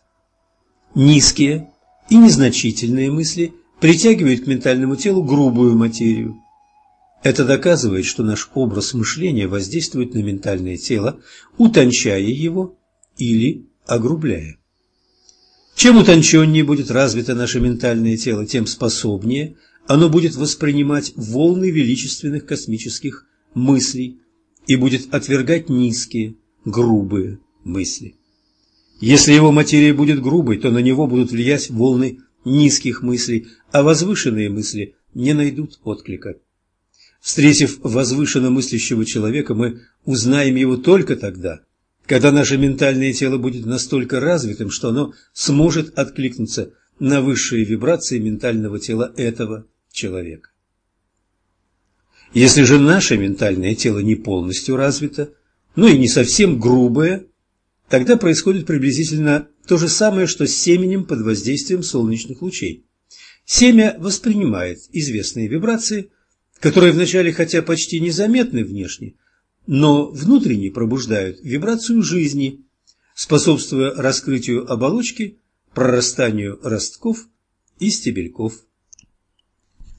Низкие и незначительные мысли притягивает к ментальному телу грубую материю. Это доказывает, что наш образ мышления воздействует на ментальное тело, утончая его или огрубляя. Чем утонченнее будет развито наше ментальное тело, тем способнее оно будет воспринимать волны величественных космических мыслей и будет отвергать низкие, грубые мысли. Если его материя будет грубой, то на него будут влиять волны низких мыслей, а возвышенные мысли не найдут отклика. Встретив возвышенно мыслящего человека, мы узнаем его только тогда, когда наше ментальное тело будет настолько развитым, что оно сможет откликнуться на высшие вибрации ментального тела этого человека. Если же наше ментальное тело не полностью развито, ну и не совсем грубое, тогда происходит приблизительно то же самое, что с семенем под воздействием солнечных лучей. Семя воспринимает известные вибрации, которые вначале хотя почти незаметны внешне, но внутренне пробуждают вибрацию жизни, способствуя раскрытию оболочки, прорастанию ростков и стебельков.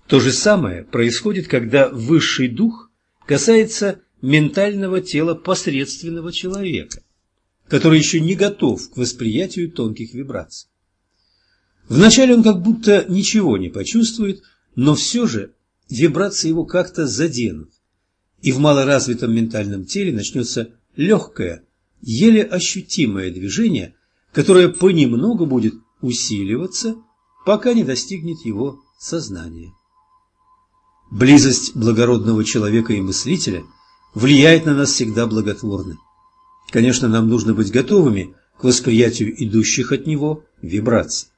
То же самое происходит, когда высший дух касается ментального тела посредственного человека который еще не готов к восприятию тонких вибраций. Вначале он как будто ничего не почувствует, но все же вибрации его как-то заденут, и в малоразвитом ментальном теле начнется легкое, еле ощутимое движение, которое понемногу будет усиливаться, пока не достигнет его сознания. Близость благородного человека и мыслителя влияет на нас всегда благотворно. Конечно, нам нужно быть готовыми к восприятию идущих от него вибраций.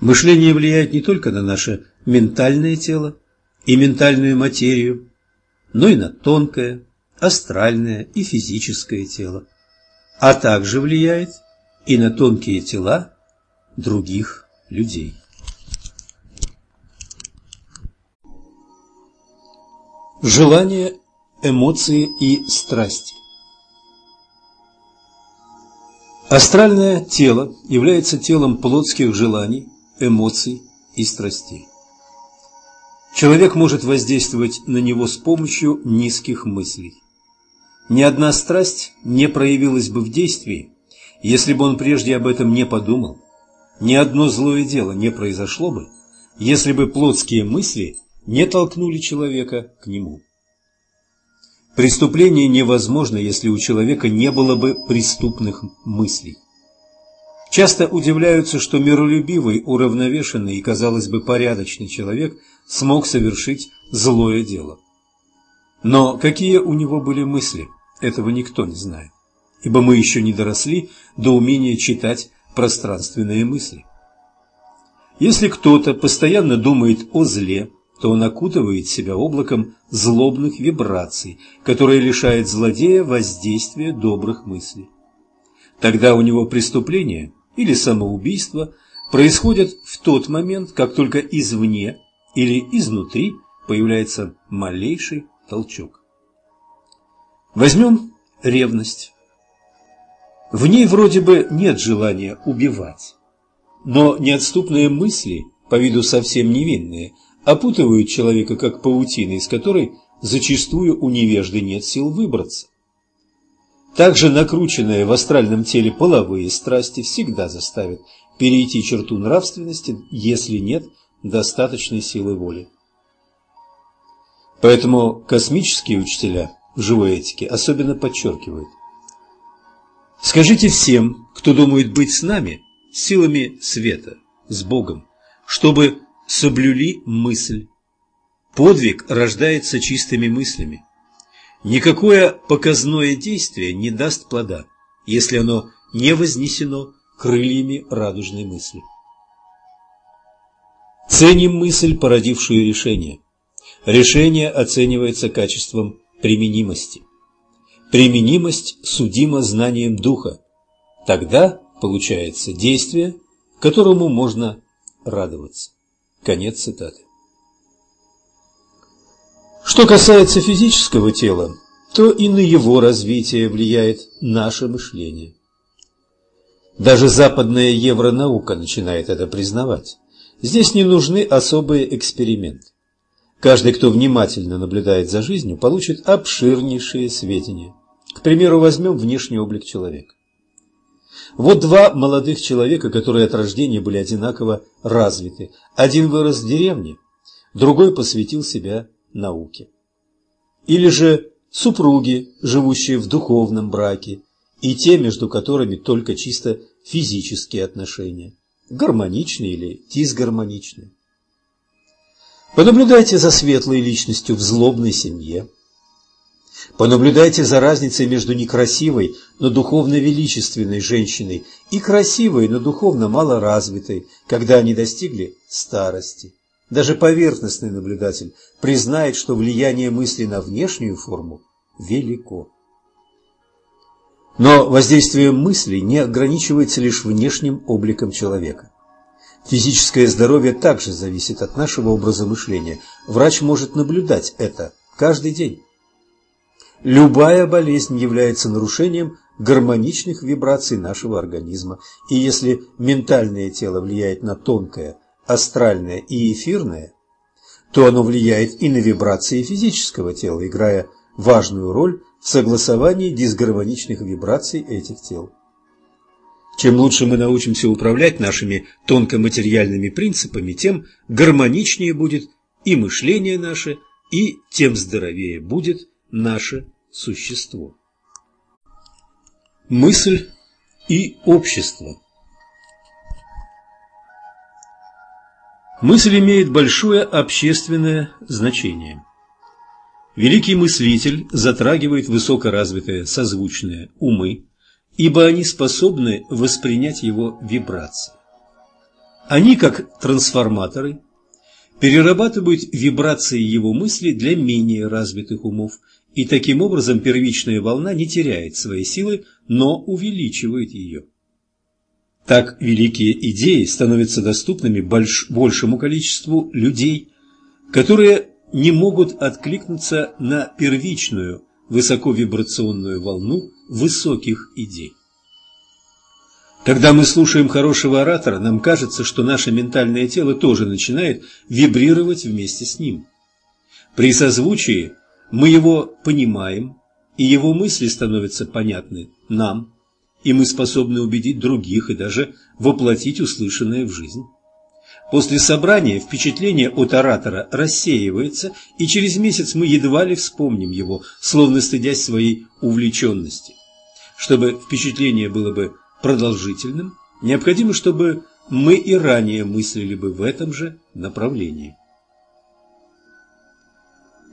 Мышление влияет не только на наше ментальное тело и ментальную материю, но и на тонкое, астральное и физическое тело, а также влияет и на тонкие тела других людей. Желания, эмоции и страсти Астральное тело является телом плотских желаний, эмоций и страстей. Человек может воздействовать на него с помощью низких мыслей. Ни одна страсть не проявилась бы в действии, если бы он прежде об этом не подумал. Ни одно злое дело не произошло бы, если бы плотские мысли не толкнули человека к нему. Преступление невозможно, если у человека не было бы преступных мыслей. Часто удивляются, что миролюбивый, уравновешенный и, казалось бы, порядочный человек смог совершить злое дело. Но какие у него были мысли, этого никто не знает, ибо мы еще не доросли до умения читать пространственные мысли. Если кто-то постоянно думает о зле, то он окутывает себя облаком злобных вибраций, которые лишает злодея воздействия добрых мыслей. Тогда у него преступление или самоубийство происходят в тот момент, как только извне или изнутри появляется малейший толчок. Возьмем ревность. В ней вроде бы нет желания убивать, но неотступные мысли, по виду совсем невинные, опутывают человека как паутина, из которой зачастую у невежды нет сил выбраться. Также накрученные в астральном теле половые страсти всегда заставят перейти черту нравственности, если нет достаточной силы воли. Поэтому космические учителя в живой этике особенно подчеркивают. Скажите всем, кто думает быть с нами, силами света, с Богом, чтобы соблюли мысль. Подвиг рождается чистыми мыслями. Никакое показное действие не даст плода, если оно не вознесено крыльями радужной мысли. Ценим мысль, породившую решение. Решение оценивается качеством применимости. Применимость судима знанием духа. Тогда получается действие, которому можно радоваться. Конец цитаты. Что касается физического тела, то и на его развитие влияет наше мышление. Даже западная евронаука начинает это признавать. Здесь не нужны особые эксперименты. Каждый, кто внимательно наблюдает за жизнью, получит обширнейшие сведения. К примеру, возьмем внешний облик человека. Вот два молодых человека, которые от рождения были одинаково развиты. Один вырос в деревне, другой посвятил себя науки. Или же супруги, живущие в духовном браке, и те, между которыми только чисто физические отношения, гармоничные или дисгармоничные. Понаблюдайте за светлой личностью в злобной семье. Понаблюдайте за разницей между некрасивой, но духовно величественной женщиной и красивой, но духовно малоразвитой, когда они достигли старости. Даже поверхностный наблюдатель признает, что влияние мысли на внешнюю форму велико. Но воздействие мысли не ограничивается лишь внешним обликом человека. Физическое здоровье также зависит от нашего образа мышления. Врач может наблюдать это каждый день. Любая болезнь является нарушением гармоничных вибраций нашего организма, и если ментальное тело влияет на тонкое, астральное и эфирное, то оно влияет и на вибрации физического тела, играя важную роль в согласовании дисгармоничных вибраций этих тел. Чем лучше мы научимся управлять нашими тонкоматериальными принципами, тем гармоничнее будет и мышление наше, и тем здоровее будет наше существо. Мысль и общество Мысль имеет большое общественное значение. Великий мыслитель затрагивает высокоразвитые созвучные умы, ибо они способны воспринять его вибрации. Они, как трансформаторы, перерабатывают вибрации его мысли для менее развитых умов, и таким образом первичная волна не теряет своей силы, но увеличивает ее. Так великие идеи становятся доступными больш большему количеству людей, которые не могут откликнуться на первичную высоковибрационную волну высоких идей. Когда мы слушаем хорошего оратора, нам кажется, что наше ментальное тело тоже начинает вибрировать вместе с ним. При созвучии мы его понимаем, и его мысли становятся понятны нам, и мы способны убедить других и даже воплотить услышанное в жизнь. После собрания впечатление от оратора рассеивается, и через месяц мы едва ли вспомним его, словно стыдясь своей увлеченности. Чтобы впечатление было бы продолжительным, необходимо, чтобы мы и ранее мыслили бы в этом же направлении.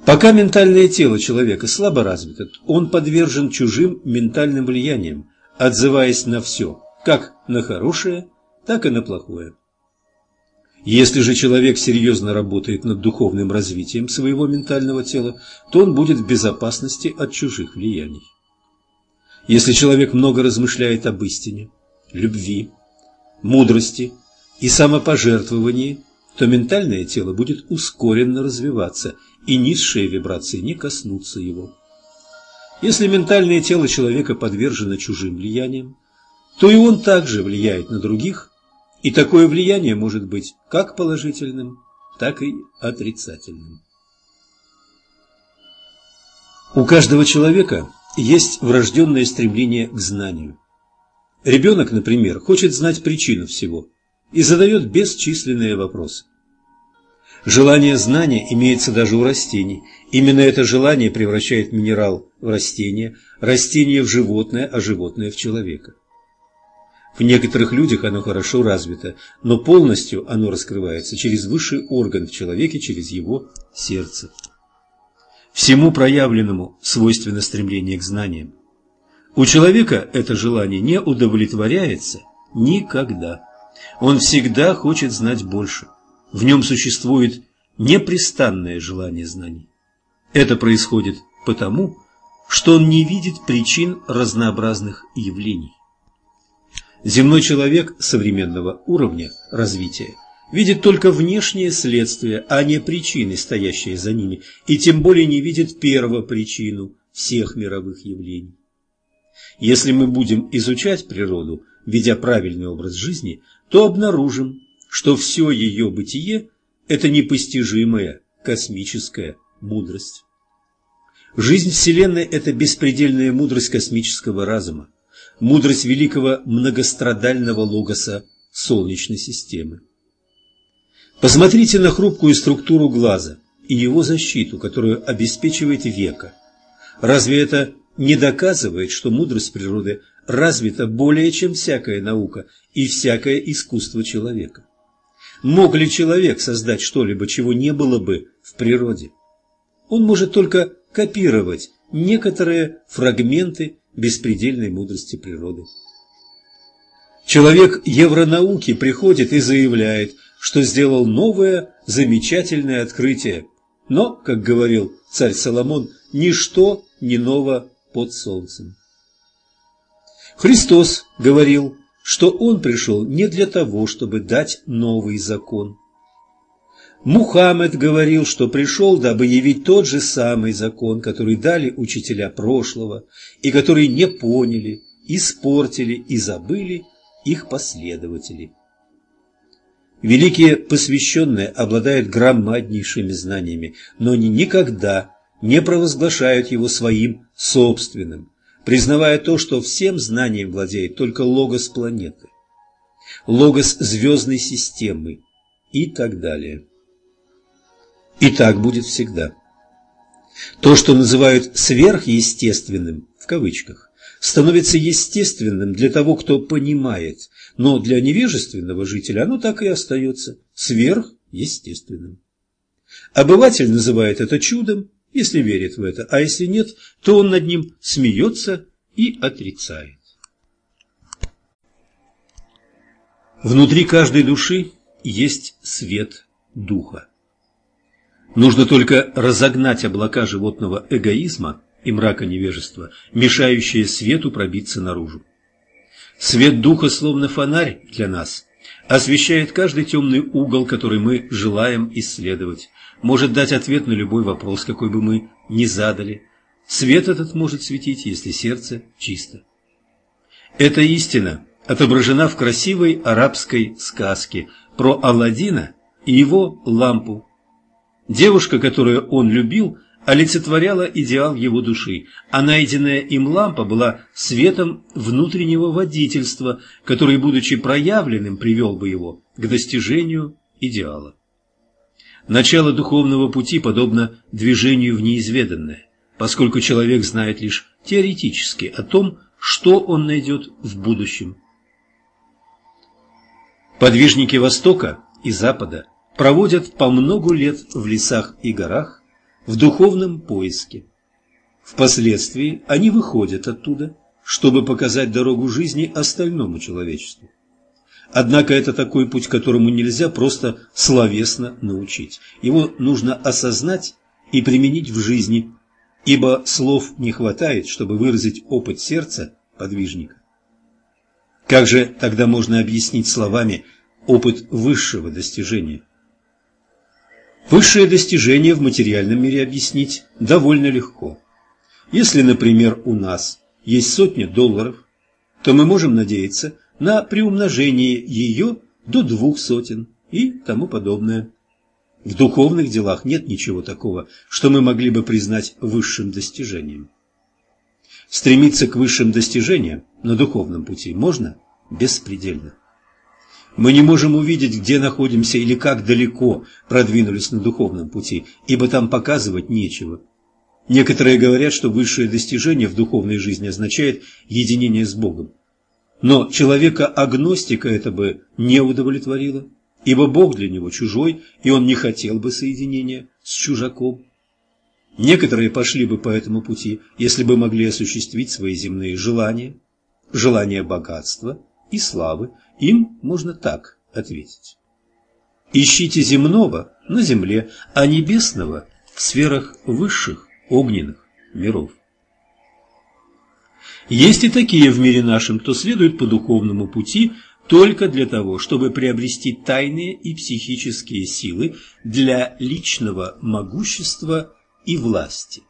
Пока ментальное тело человека слабо развито, он подвержен чужим ментальным влияниям, отзываясь на все, как на хорошее, так и на плохое. Если же человек серьезно работает над духовным развитием своего ментального тела, то он будет в безопасности от чужих влияний. Если человек много размышляет об истине, любви, мудрости и самопожертвовании, то ментальное тело будет ускоренно развиваться, и низшие вибрации не коснутся его. Если ментальное тело человека подвержено чужим влияниям, то и он также влияет на других и такое влияние может быть как положительным, так и отрицательным. У каждого человека есть врожденное стремление к знанию. Ребенок, например, хочет знать причину всего и задает бесчисленные вопросы. Желание знания имеется даже у растений. Именно это желание превращает минерал в растение, растение в животное, а животное в человека. В некоторых людях оно хорошо развито, но полностью оно раскрывается через высший орган в человеке, через его сердце. Всему проявленному свойственно стремление к знаниям. У человека это желание не удовлетворяется никогда. Он всегда хочет знать больше. В нем существует непрестанное желание знаний. Это происходит потому, что он не видит причин разнообразных явлений. Земной человек современного уровня развития видит только внешние следствия, а не причины, стоящие за ними, и тем более не видит первопричину всех мировых явлений. Если мы будем изучать природу, ведя правильный образ жизни, то обнаружим, что все ее бытие – это непостижимая космическая мудрость. Жизнь Вселенной – это беспредельная мудрость космического разума мудрость великого многострадального логоса Солнечной системы. Посмотрите на хрупкую структуру глаза и его защиту, которую обеспечивает века. Разве это не доказывает, что мудрость природы развита более, чем всякая наука и всякое искусство человека? Мог ли человек создать что-либо, чего не было бы в природе? Он может только копировать некоторые фрагменты беспредельной мудрости природы. Человек евронауки приходит и заявляет, что сделал новое замечательное открытие. Но, как говорил царь Соломон, ничто не ново под солнцем. Христос говорил, что Он пришел не для того, чтобы дать новый закон, Мухаммед говорил, что пришел, дабы явить тот же самый закон, который дали учителя прошлого, и который не поняли, испортили и забыли их последователи. Великие посвященные обладают громаднейшими знаниями, но они никогда не провозглашают его своим собственным, признавая то, что всем знанием владеет только логос планеты, логос звездной системы и так далее. И так будет всегда. То, что называют «сверхъестественным» в кавычках, становится естественным для того, кто понимает, но для невежественного жителя оно так и остается сверхъестественным. Обыватель называет это чудом, если верит в это, а если нет, то он над ним смеется и отрицает. Внутри каждой души есть свет духа. Нужно только разогнать облака животного эгоизма и мрака невежества, мешающие свету пробиться наружу. Свет духа, словно фонарь для нас, освещает каждый темный угол, который мы желаем исследовать, может дать ответ на любой вопрос, какой бы мы ни задали. Свет этот может светить, если сердце чисто. Эта истина отображена в красивой арабской сказке про Алладина и его лампу, Девушка, которую он любил, олицетворяла идеал его души, а найденная им лампа была светом внутреннего водительства, который, будучи проявленным, привел бы его к достижению идеала. Начало духовного пути подобно движению в неизведанное, поскольку человек знает лишь теоретически о том, что он найдет в будущем. Подвижники Востока и Запада проводят по многу лет в лесах и горах, в духовном поиске. Впоследствии они выходят оттуда, чтобы показать дорогу жизни остальному человечеству. Однако это такой путь, которому нельзя просто словесно научить. Его нужно осознать и применить в жизни, ибо слов не хватает, чтобы выразить опыт сердца подвижника. Как же тогда можно объяснить словами опыт высшего достижения? Высшее достижение в материальном мире объяснить довольно легко. Если, например, у нас есть сотня долларов, то мы можем надеяться на приумножение ее до двух сотен и тому подобное. В духовных делах нет ничего такого, что мы могли бы признать высшим достижением. Стремиться к высшим достижениям на духовном пути можно беспредельно. Мы не можем увидеть, где находимся или как далеко продвинулись на духовном пути, ибо там показывать нечего. Некоторые говорят, что высшее достижение в духовной жизни означает единение с Богом. Но человека-агностика это бы не удовлетворило, ибо Бог для него чужой, и он не хотел бы соединения с чужаком. Некоторые пошли бы по этому пути, если бы могли осуществить свои земные желания, желания богатства и славы, им можно так ответить. Ищите земного на земле, а небесного в сферах высших огненных миров. Есть и такие в мире нашем, кто следует по духовному пути только для того, чтобы приобрести тайные и психические силы для личного могущества и власти.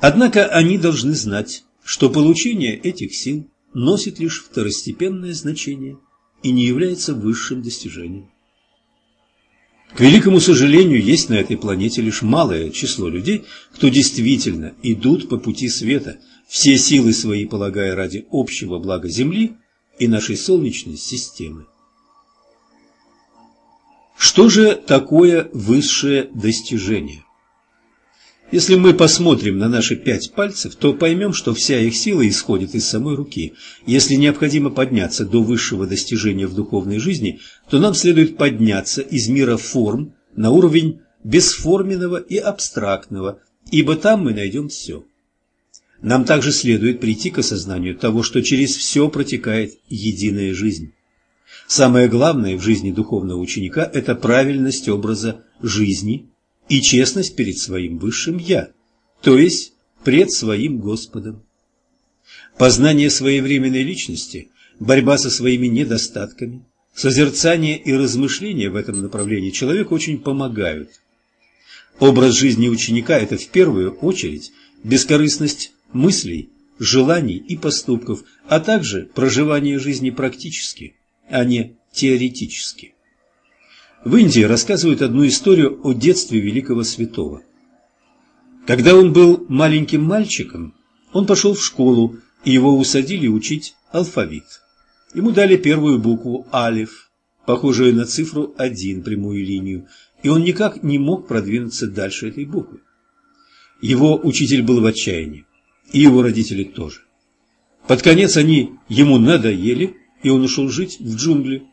Однако они должны знать, что получение этих сил носит лишь второстепенное значение и не является высшим достижением. К великому сожалению, есть на этой планете лишь малое число людей, кто действительно идут по пути света, все силы свои полагая ради общего блага Земли и нашей Солнечной системы. Что же такое высшее достижение? Если мы посмотрим на наши пять пальцев, то поймем, что вся их сила исходит из самой руки. Если необходимо подняться до высшего достижения в духовной жизни, то нам следует подняться из мира форм на уровень бесформенного и абстрактного, ибо там мы найдем все. Нам также следует прийти к осознанию того, что через все протекает единая жизнь. Самое главное в жизни духовного ученика – это правильность образа жизни – и честность перед своим высшим «я», то есть пред своим Господом. Познание своевременной личности, борьба со своими недостатками, созерцание и размышления в этом направлении человеку очень помогают. Образ жизни ученика – это в первую очередь бескорыстность мыслей, желаний и поступков, а также проживание жизни практически, а не теоретически. В Индии рассказывают одну историю о детстве великого святого. Когда он был маленьким мальчиком, он пошел в школу, и его усадили учить алфавит. Ему дали первую букву «Алиф», похожую на цифру один прямую линию, и он никак не мог продвинуться дальше этой буквы. Его учитель был в отчаянии, и его родители тоже. Под конец они ему надоели, и он ушел жить в джунгли.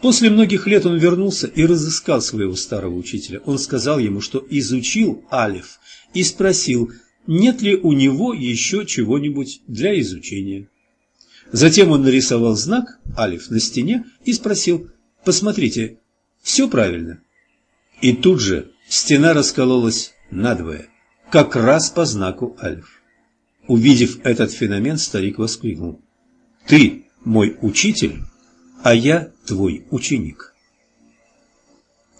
После многих лет он вернулся и разыскал своего старого учителя. Он сказал ему, что изучил Алиф и спросил, нет ли у него еще чего-нибудь для изучения. Затем он нарисовал знак Алиф на стене и спросил, посмотрите, все правильно? И тут же стена раскололась надвое, как раз по знаку Алиф. Увидев этот феномен, старик воскликнул, «Ты мой учитель?» а я твой ученик.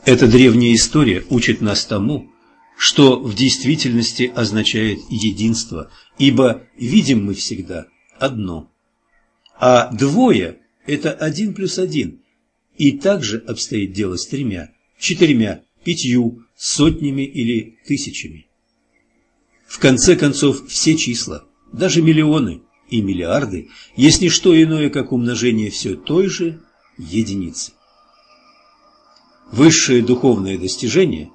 Эта древняя история учит нас тому, что в действительности означает единство, ибо видим мы всегда одно, а двое – это один плюс один, и также обстоит дело с тремя, четырьмя, пятью, сотнями или тысячами. В конце концов, все числа, даже миллионы, и миллиарды есть не что иное, как умножение все той же единицы. Высшее духовное достижение,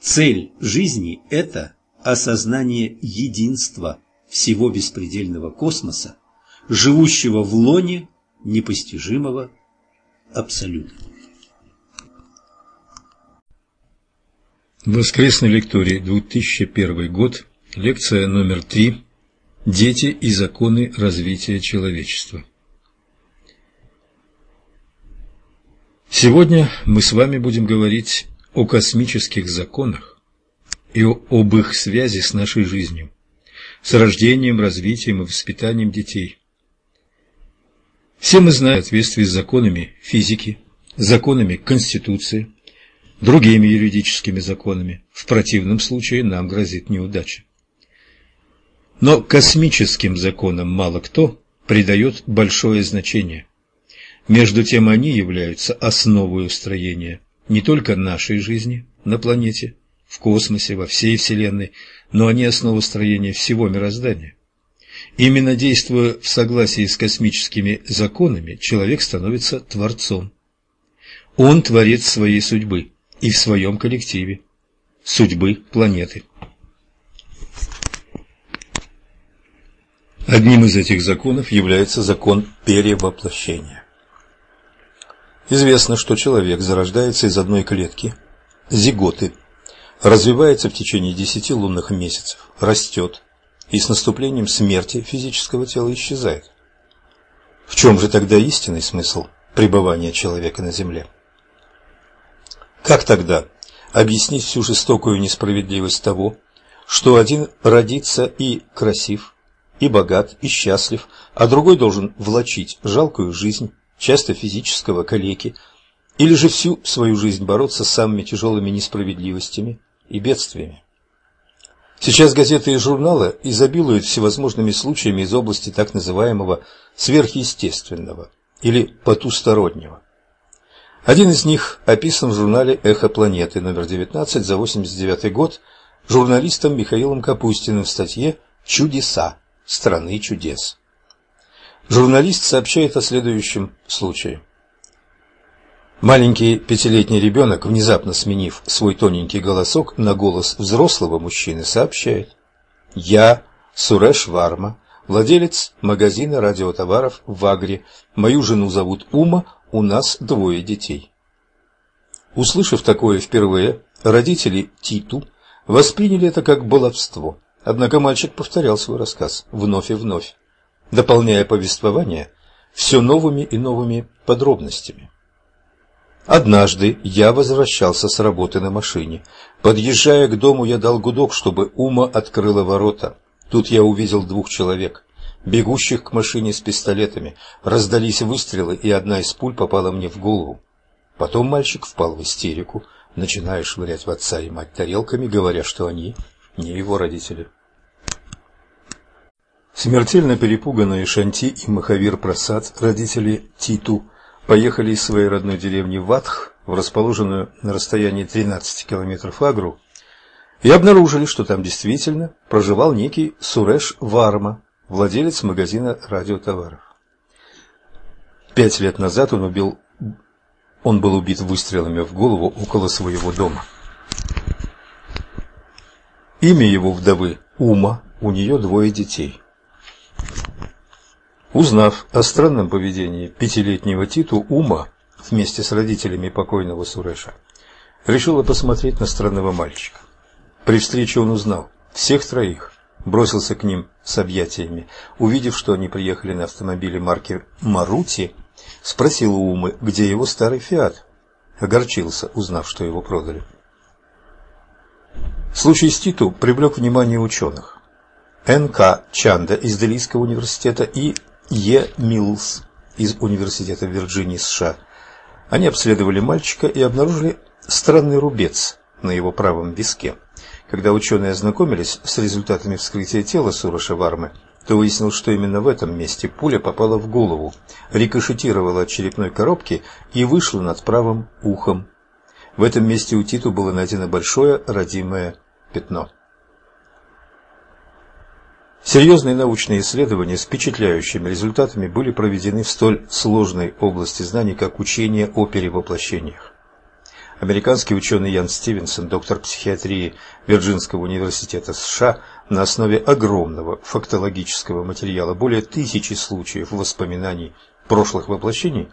цель жизни – это осознание единства всего беспредельного космоса, живущего в лоне непостижимого Абсолюта. Воскресный лекторий, 2001 год, лекция номер 3 «Дети и законы развития человечества». Сегодня мы с вами будем говорить о космических законах и об их связи с нашей жизнью, с рождением, развитием и воспитанием детей. Все мы знаем в соответствии с законами физики, законами Конституции, другими юридическими законами. В противном случае нам грозит неудача. Но космическим законам мало кто придает большое значение. Между тем они являются основой устроения не только нашей жизни на планете, в космосе, во всей Вселенной, но они основа строения всего мироздания. Именно действуя в согласии с космическими законами, человек становится творцом. Он творец своей судьбы, и в своем коллективе судьбы планеты. Одним из этих законов является закон перевоплощения. Известно, что человек зарождается из одной клетки, зиготы, развивается в течение десяти лунных месяцев, растет и с наступлением смерти физического тела исчезает. В чем же тогда истинный смысл пребывания человека на Земле? Как тогда объяснить всю жестокую несправедливость того, что один родится и красив, и богат, и счастлив, а другой должен влачить жалкую жизнь, часто физического калеки, или же всю свою жизнь бороться с самыми тяжелыми несправедливостями и бедствиями. Сейчас газеты и журналы изобилуют всевозможными случаями из области так называемого сверхъестественного или потустороннего. Один из них описан в журнале «Эхо планеты» номер 19 за 89 год журналистом Михаилом Капустиным в статье «Чудеса. Страны чудес». Журналист сообщает о следующем случае. Маленький пятилетний ребенок, внезапно сменив свой тоненький голосок на голос взрослого мужчины, сообщает «Я Суреш Варма, владелец магазина радиотоваров в Агре. Мою жену зовут Ума, у нас двое детей. Услышав такое впервые, родители Титу восприняли это как баловство. Однако мальчик повторял свой рассказ вновь и вновь, дополняя повествование все новыми и новыми подробностями. Однажды я возвращался с работы на машине. Подъезжая к дому, я дал гудок, чтобы Ума открыла ворота. Тут я увидел двух человек бегущих к машине с пистолетами. Раздались выстрелы, и одна из пуль попала мне в голову. Потом мальчик впал в истерику, начиная швырять в отца и мать тарелками, говоря, что они не его родители. Смертельно перепуганные Шанти и Махавир Прасад, родители Титу, поехали из своей родной деревни Ватх в расположенную на расстоянии 13 километров Агру и обнаружили, что там действительно проживал некий Суреш Варма, владелец магазина радиотоваров. Пять лет назад он убил он был убит выстрелами в голову около своего дома. Имя его вдовы Ума, у нее двое детей. Узнав о странном поведении пятилетнего Титу, Ума вместе с родителями покойного Суреша решила посмотреть на странного мальчика. При встрече он узнал всех троих бросился к ним с объятиями. Увидев, что они приехали на автомобиле марки «Марути», спросил у Умы, где его старый «Фиат». Огорчился, узнав, что его продали. Случай с Титу привлек внимание ученых. Н.К. Чанда из Делийского университета и Е. Миллс из Университета Вирджинии, США. Они обследовали мальчика и обнаружили странный рубец на его правом виске. Когда ученые ознакомились с результатами вскрытия тела Сураша Вармы, то выяснилось, что именно в этом месте пуля попала в голову, рикошетировала от черепной коробки и вышла над правым ухом. В этом месте у Титу было найдено большое родимое пятно. Серьезные научные исследования с впечатляющими результатами были проведены в столь сложной области знаний, как учение о перевоплощениях. Американский ученый Ян Стивенсон, доктор психиатрии Вирджинского университета США, на основе огромного фактологического материала, более тысячи случаев воспоминаний прошлых воплощений,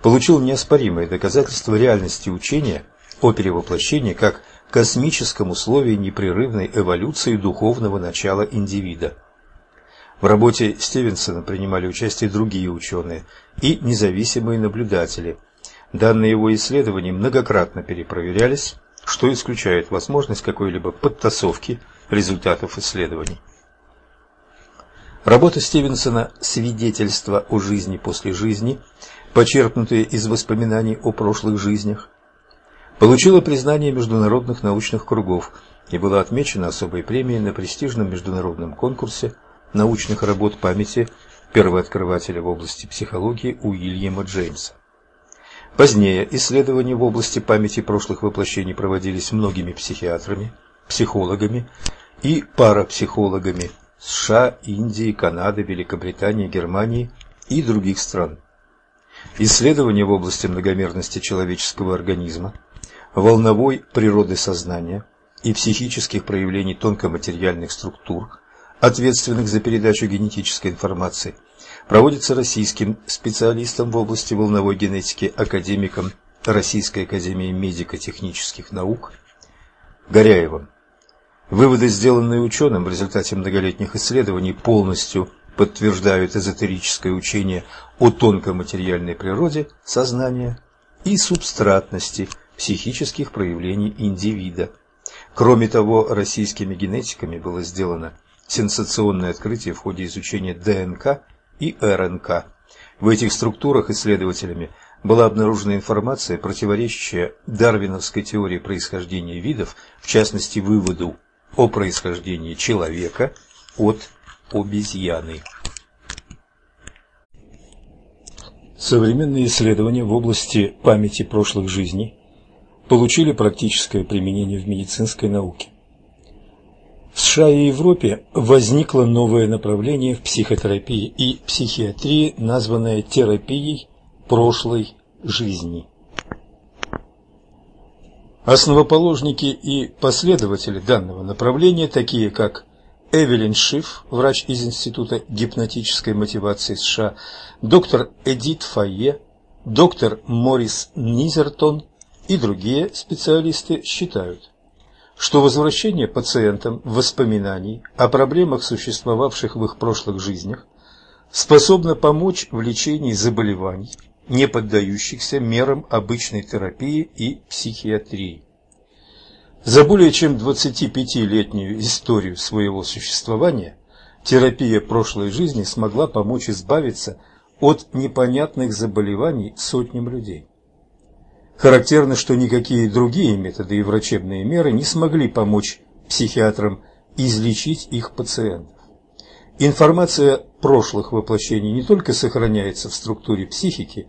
получил неоспоримое доказательство реальности учения о перевоплощении как космическом условии непрерывной эволюции духовного начала индивида. В работе Стивенсона принимали участие другие ученые и независимые наблюдатели. Данные его исследований многократно перепроверялись, что исключает возможность какой-либо подтасовки результатов исследований. Работа Стивенсона «Свидетельство о жизни после жизни», почерпнутые из воспоминаний о прошлых жизнях, получила признание международных научных кругов и была отмечена особой премией на престижном международном конкурсе научных работ памяти первооткрывателя в области психологии Уильяма Джеймса. Позднее исследования в области памяти прошлых воплощений проводились многими психиатрами, психологами и парапсихологами США, Индии, Канады, Великобритании, Германии и других стран. Исследования в области многомерности человеческого организма, волновой природы сознания и психических проявлений тонкоматериальных структур, ответственных за передачу генетической информации, проводятся российским специалистом в области волновой генетики, академиком Российской академии медико-технических наук Горяевым. Выводы, сделанные ученым в результате многолетних исследований, полностью подтверждают эзотерическое учение о тонкоматериальной природе сознания и субстратности психических проявлений индивида. Кроме того, российскими генетиками было сделано сенсационное открытие в ходе изучения ДНК и РНК. В этих структурах исследователями была обнаружена информация, противоречащая дарвиновской теории происхождения видов, в частности выводу о происхождении человека от обезьяны. Современные исследования в области памяти прошлых жизней получили практическое применение в медицинской науке. В США и Европе возникло новое направление в психотерапии и психиатрии, названное терапией прошлой жизни. Основоположники и последователи данного направления, такие как Эвелин Шиф, врач из Института гипнотической мотивации США, доктор Эдит Файе, доктор Морис Низертон и другие специалисты считают, что возвращение пациентам воспоминаний о проблемах, существовавших в их прошлых жизнях, способно помочь в лечении заболеваний, не поддающихся мерам обычной терапии и психиатрии. За более чем 25-летнюю историю своего существования терапия прошлой жизни смогла помочь избавиться от непонятных заболеваний сотням людей. Характерно, что никакие другие методы и врачебные меры не смогли помочь психиатрам излечить их пациентов. Информация прошлых воплощений не только сохраняется в структуре психики,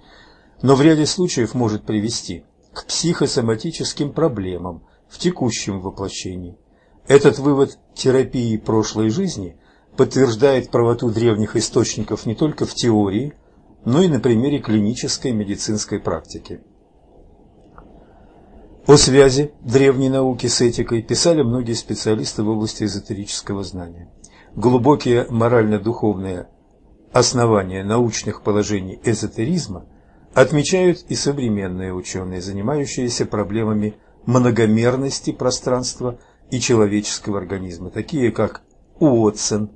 но в ряде случаев может привести к психосоматическим проблемам в текущем воплощении. Этот вывод терапии прошлой жизни подтверждает правоту древних источников не только в теории, но и на примере клинической медицинской практики. О связи древней науки с этикой писали многие специалисты в области эзотерического знания. Глубокие морально-духовные основания научных положений эзотеризма отмечают и современные ученые, занимающиеся проблемами многомерности пространства и человеческого организма, такие как Уотсон,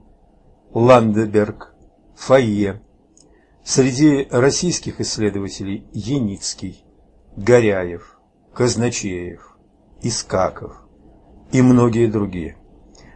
Ландеберг, Файе. Среди российских исследователей Яницкий, Горяев, Казначеев, Искаков и многие другие.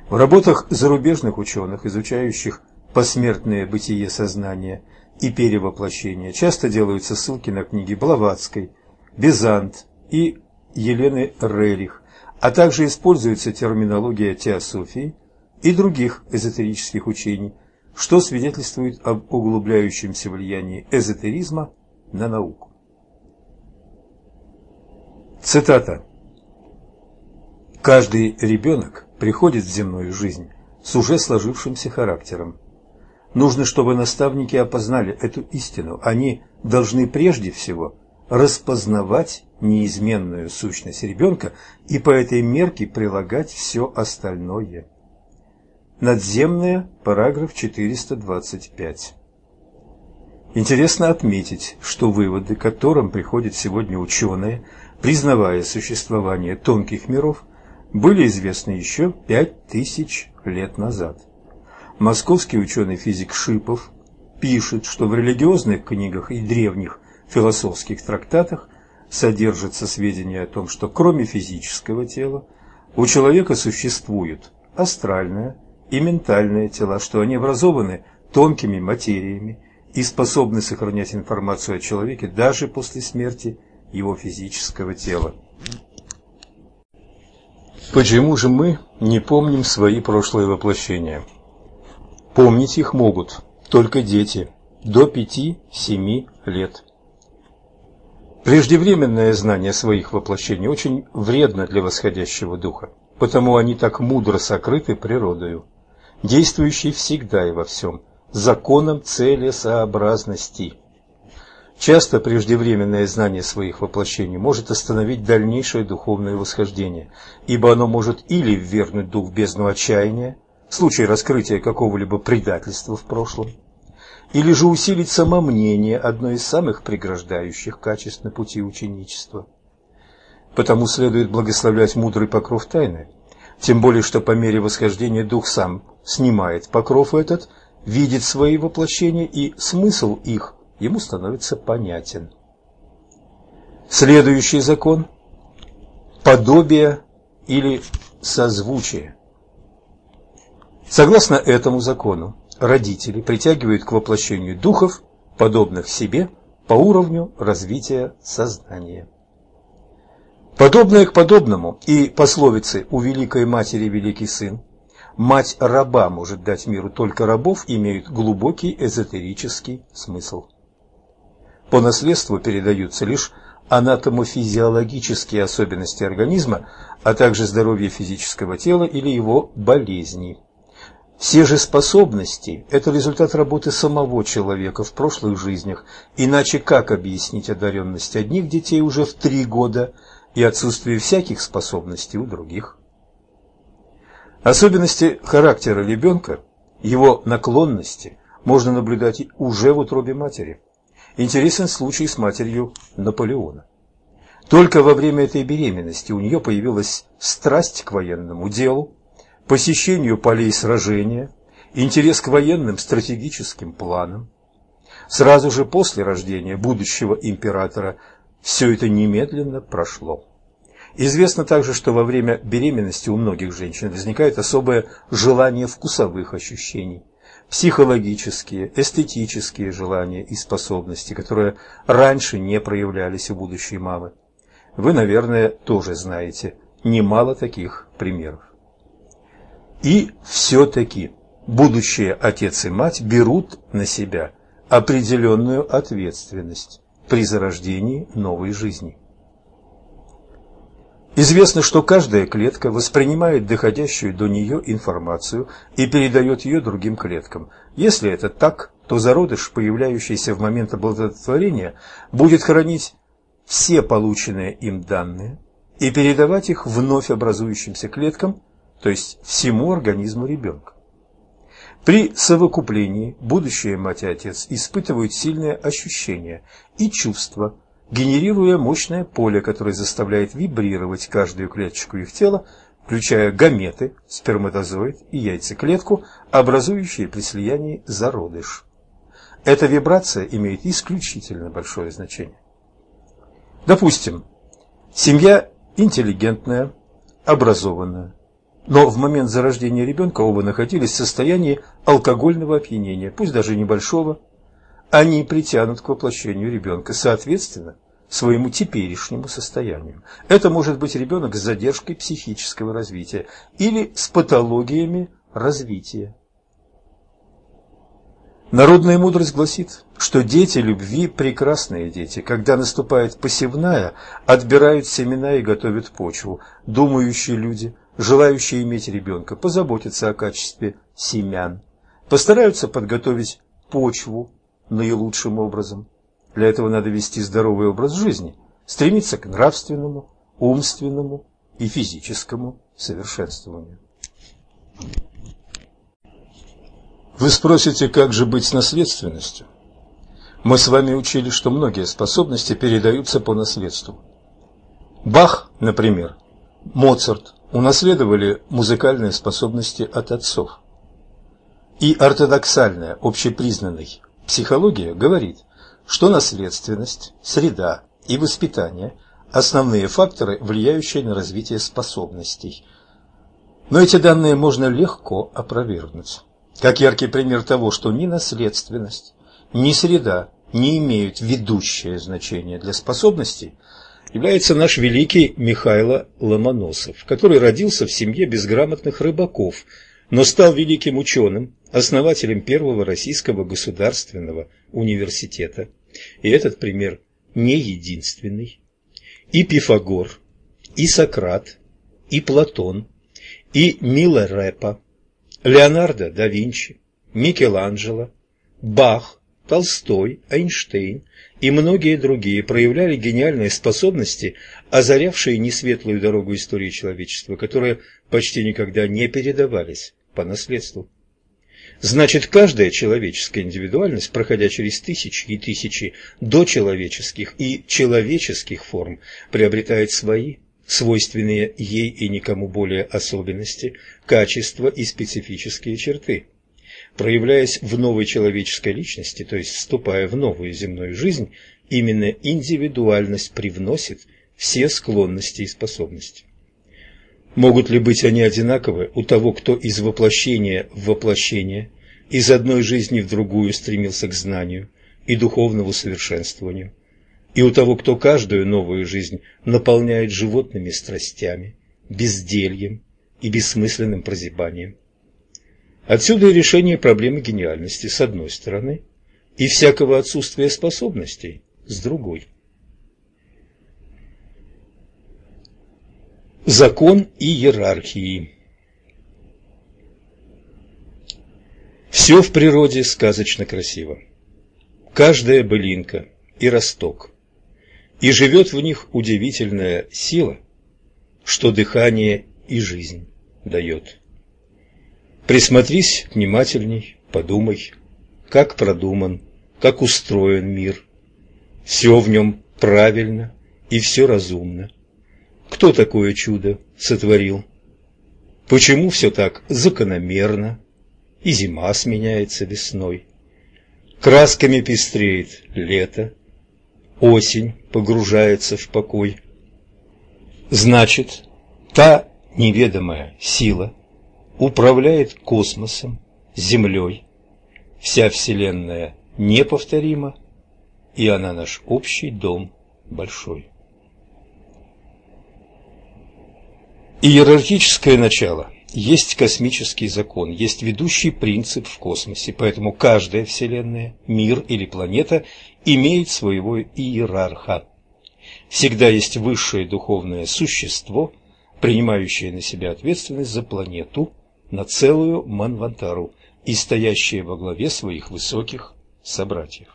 В работах зарубежных ученых, изучающих посмертное бытие сознания и перевоплощение, часто делаются ссылки на книги Блаватской, Безант и Елены Рерих, а также используется терминология теософии и других эзотерических учений, что свидетельствует об углубляющемся влиянии эзотеризма на науку. Цитата. «Каждый ребенок приходит в земную жизнь с уже сложившимся характером. Нужно, чтобы наставники опознали эту истину. Они должны прежде всего распознавать неизменную сущность ребенка и по этой мерке прилагать все остальное». Надземная, параграф 425. Интересно отметить, что выводы, к которым приходят сегодня ученые – признавая существование тонких миров, были известны еще пять тысяч лет назад. Московский ученый-физик Шипов пишет, что в религиозных книгах и древних философских трактатах содержатся сведения о том, что кроме физического тела у человека существуют астральное и ментальное тела, что они образованы тонкими материями и способны сохранять информацию о человеке даже после смерти его физического тела. Почему же мы не помним свои прошлые воплощения? Помнить их могут только дети до 5-7 лет. Преждевременное знание своих воплощений очень вредно для восходящего духа, потому они так мудро сокрыты природою, действующей всегда и во всем, законом целесообразности. Часто преждевременное знание своих воплощений может остановить дальнейшее духовное восхождение, ибо оно может или ввергнуть дух в бездну отчаяния, в случае раскрытия какого-либо предательства в прошлом, или же усилить самомнение, одно из самых преграждающих качеств на пути ученичества. Потому следует благословлять мудрый покров тайны, тем более, что по мере восхождения дух сам снимает покров этот, видит свои воплощения, и смысл их ему становится понятен. Следующий закон – подобие или созвучие. Согласно этому закону, родители притягивают к воплощению духов, подобных себе, по уровню развития сознания. Подобное к подобному и пословицы «у великой матери великий сын» «мать раба может дать миру только рабов» имеют глубокий эзотерический смысл. По наследству передаются лишь анатомофизиологические особенности организма, а также здоровье физического тела или его болезни. Все же способности – это результат работы самого человека в прошлых жизнях, иначе как объяснить одаренность одних детей уже в три года и отсутствие всяких способностей у других? Особенности характера ребенка, его наклонности можно наблюдать уже в утробе матери. Интересен случай с матерью Наполеона. Только во время этой беременности у нее появилась страсть к военному делу, посещению полей сражения, интерес к военным стратегическим планам. Сразу же после рождения будущего императора все это немедленно прошло. Известно также, что во время беременности у многих женщин возникает особое желание вкусовых ощущений психологические, эстетические желания и способности, которые раньше не проявлялись у будущей мамы. Вы, наверное, тоже знаете немало таких примеров. И все-таки будущие отец и мать берут на себя определенную ответственность при зарождении новой жизни. Известно, что каждая клетка воспринимает доходящую до нее информацию и передает ее другим клеткам. Если это так, то зародыш, появляющийся в момент оплодотворения, будет хранить все полученные им данные и передавать их вновь образующимся клеткам, то есть всему организму ребенка. При совокуплении будущая мать и отец испытывают сильные ощущения и чувства, генерируя мощное поле, которое заставляет вибрировать каждую клеточку их тела, включая гаметы, сперматозоид и яйцеклетку, образующие при слиянии зародыш. Эта вибрация имеет исключительно большое значение. Допустим, семья интеллигентная, образованная, но в момент зарождения ребенка оба находились в состоянии алкогольного опьянения, пусть даже небольшого, они притянут к воплощению ребенка, соответственно, своему теперешнему состоянию. Это может быть ребенок с задержкой психического развития или с патологиями развития. Народная мудрость гласит, что дети любви – прекрасные дети. Когда наступает посевная, отбирают семена и готовят почву. Думающие люди, желающие иметь ребенка, позаботятся о качестве семян, постараются подготовить почву, наилучшим образом. Для этого надо вести здоровый образ жизни, стремиться к нравственному, умственному и физическому совершенствованию. Вы спросите, как же быть с наследственностью? Мы с вами учили, что многие способности передаются по наследству. Бах, например, Моцарт, унаследовали музыкальные способности от отцов. И ортодоксальная, общепризнанной психология говорит, что наследственность, среда и воспитание – основные факторы, влияющие на развитие способностей. Но эти данные можно легко опровергнуть. Как яркий пример того, что ни наследственность, ни среда не имеют ведущее значение для способностей, является наш великий Михайло Ломоносов, который родился в семье безграмотных рыбаков, но стал великим ученым, основателем первого российского государственного университета. И этот пример не единственный. И Пифагор, и Сократ, и Платон, и Милорепа, Леонардо да Винчи, Микеланджело, Бах, Толстой, Эйнштейн и многие другие проявляли гениальные способности, озарявшие несветлую дорогу истории человечества, которые почти никогда не передавались по наследству. Значит, каждая человеческая индивидуальность, проходя через тысячи и тысячи дочеловеческих и человеческих форм, приобретает свои, свойственные ей и никому более особенности, качества и специфические черты проявляясь в новой человеческой личности, то есть вступая в новую земную жизнь, именно индивидуальность привносит все склонности и способности. Могут ли быть они одинаковы у того, кто из воплощения в воплощение, из одной жизни в другую стремился к знанию и духовному совершенствованию, и у того, кто каждую новую жизнь наполняет животными страстями, бездельем и бессмысленным прозябанием? Отсюда и решение проблемы гениальности с одной стороны и всякого отсутствия способностей с другой. Закон иерархии Все в природе сказочно красиво. Каждая былинка и росток. И живет в них удивительная сила, что дыхание и жизнь дает. Присмотрись внимательней, подумай, как продуман, как устроен мир. Все в нем правильно и все разумно. Кто такое чудо сотворил? Почему все так закономерно? И зима сменяется весной. Красками пестреет лето, осень погружается в покой. Значит, та неведомая сила – управляет космосом, Землей. Вся Вселенная неповторима, и она наш общий дом большой. Иерархическое начало есть космический закон, есть ведущий принцип в космосе, поэтому каждая Вселенная, мир или планета имеет своего иерарха. Всегда есть высшее духовное существо, принимающее на себя ответственность за планету, на целую Манвантару и стоящие во главе своих высоких собратьев.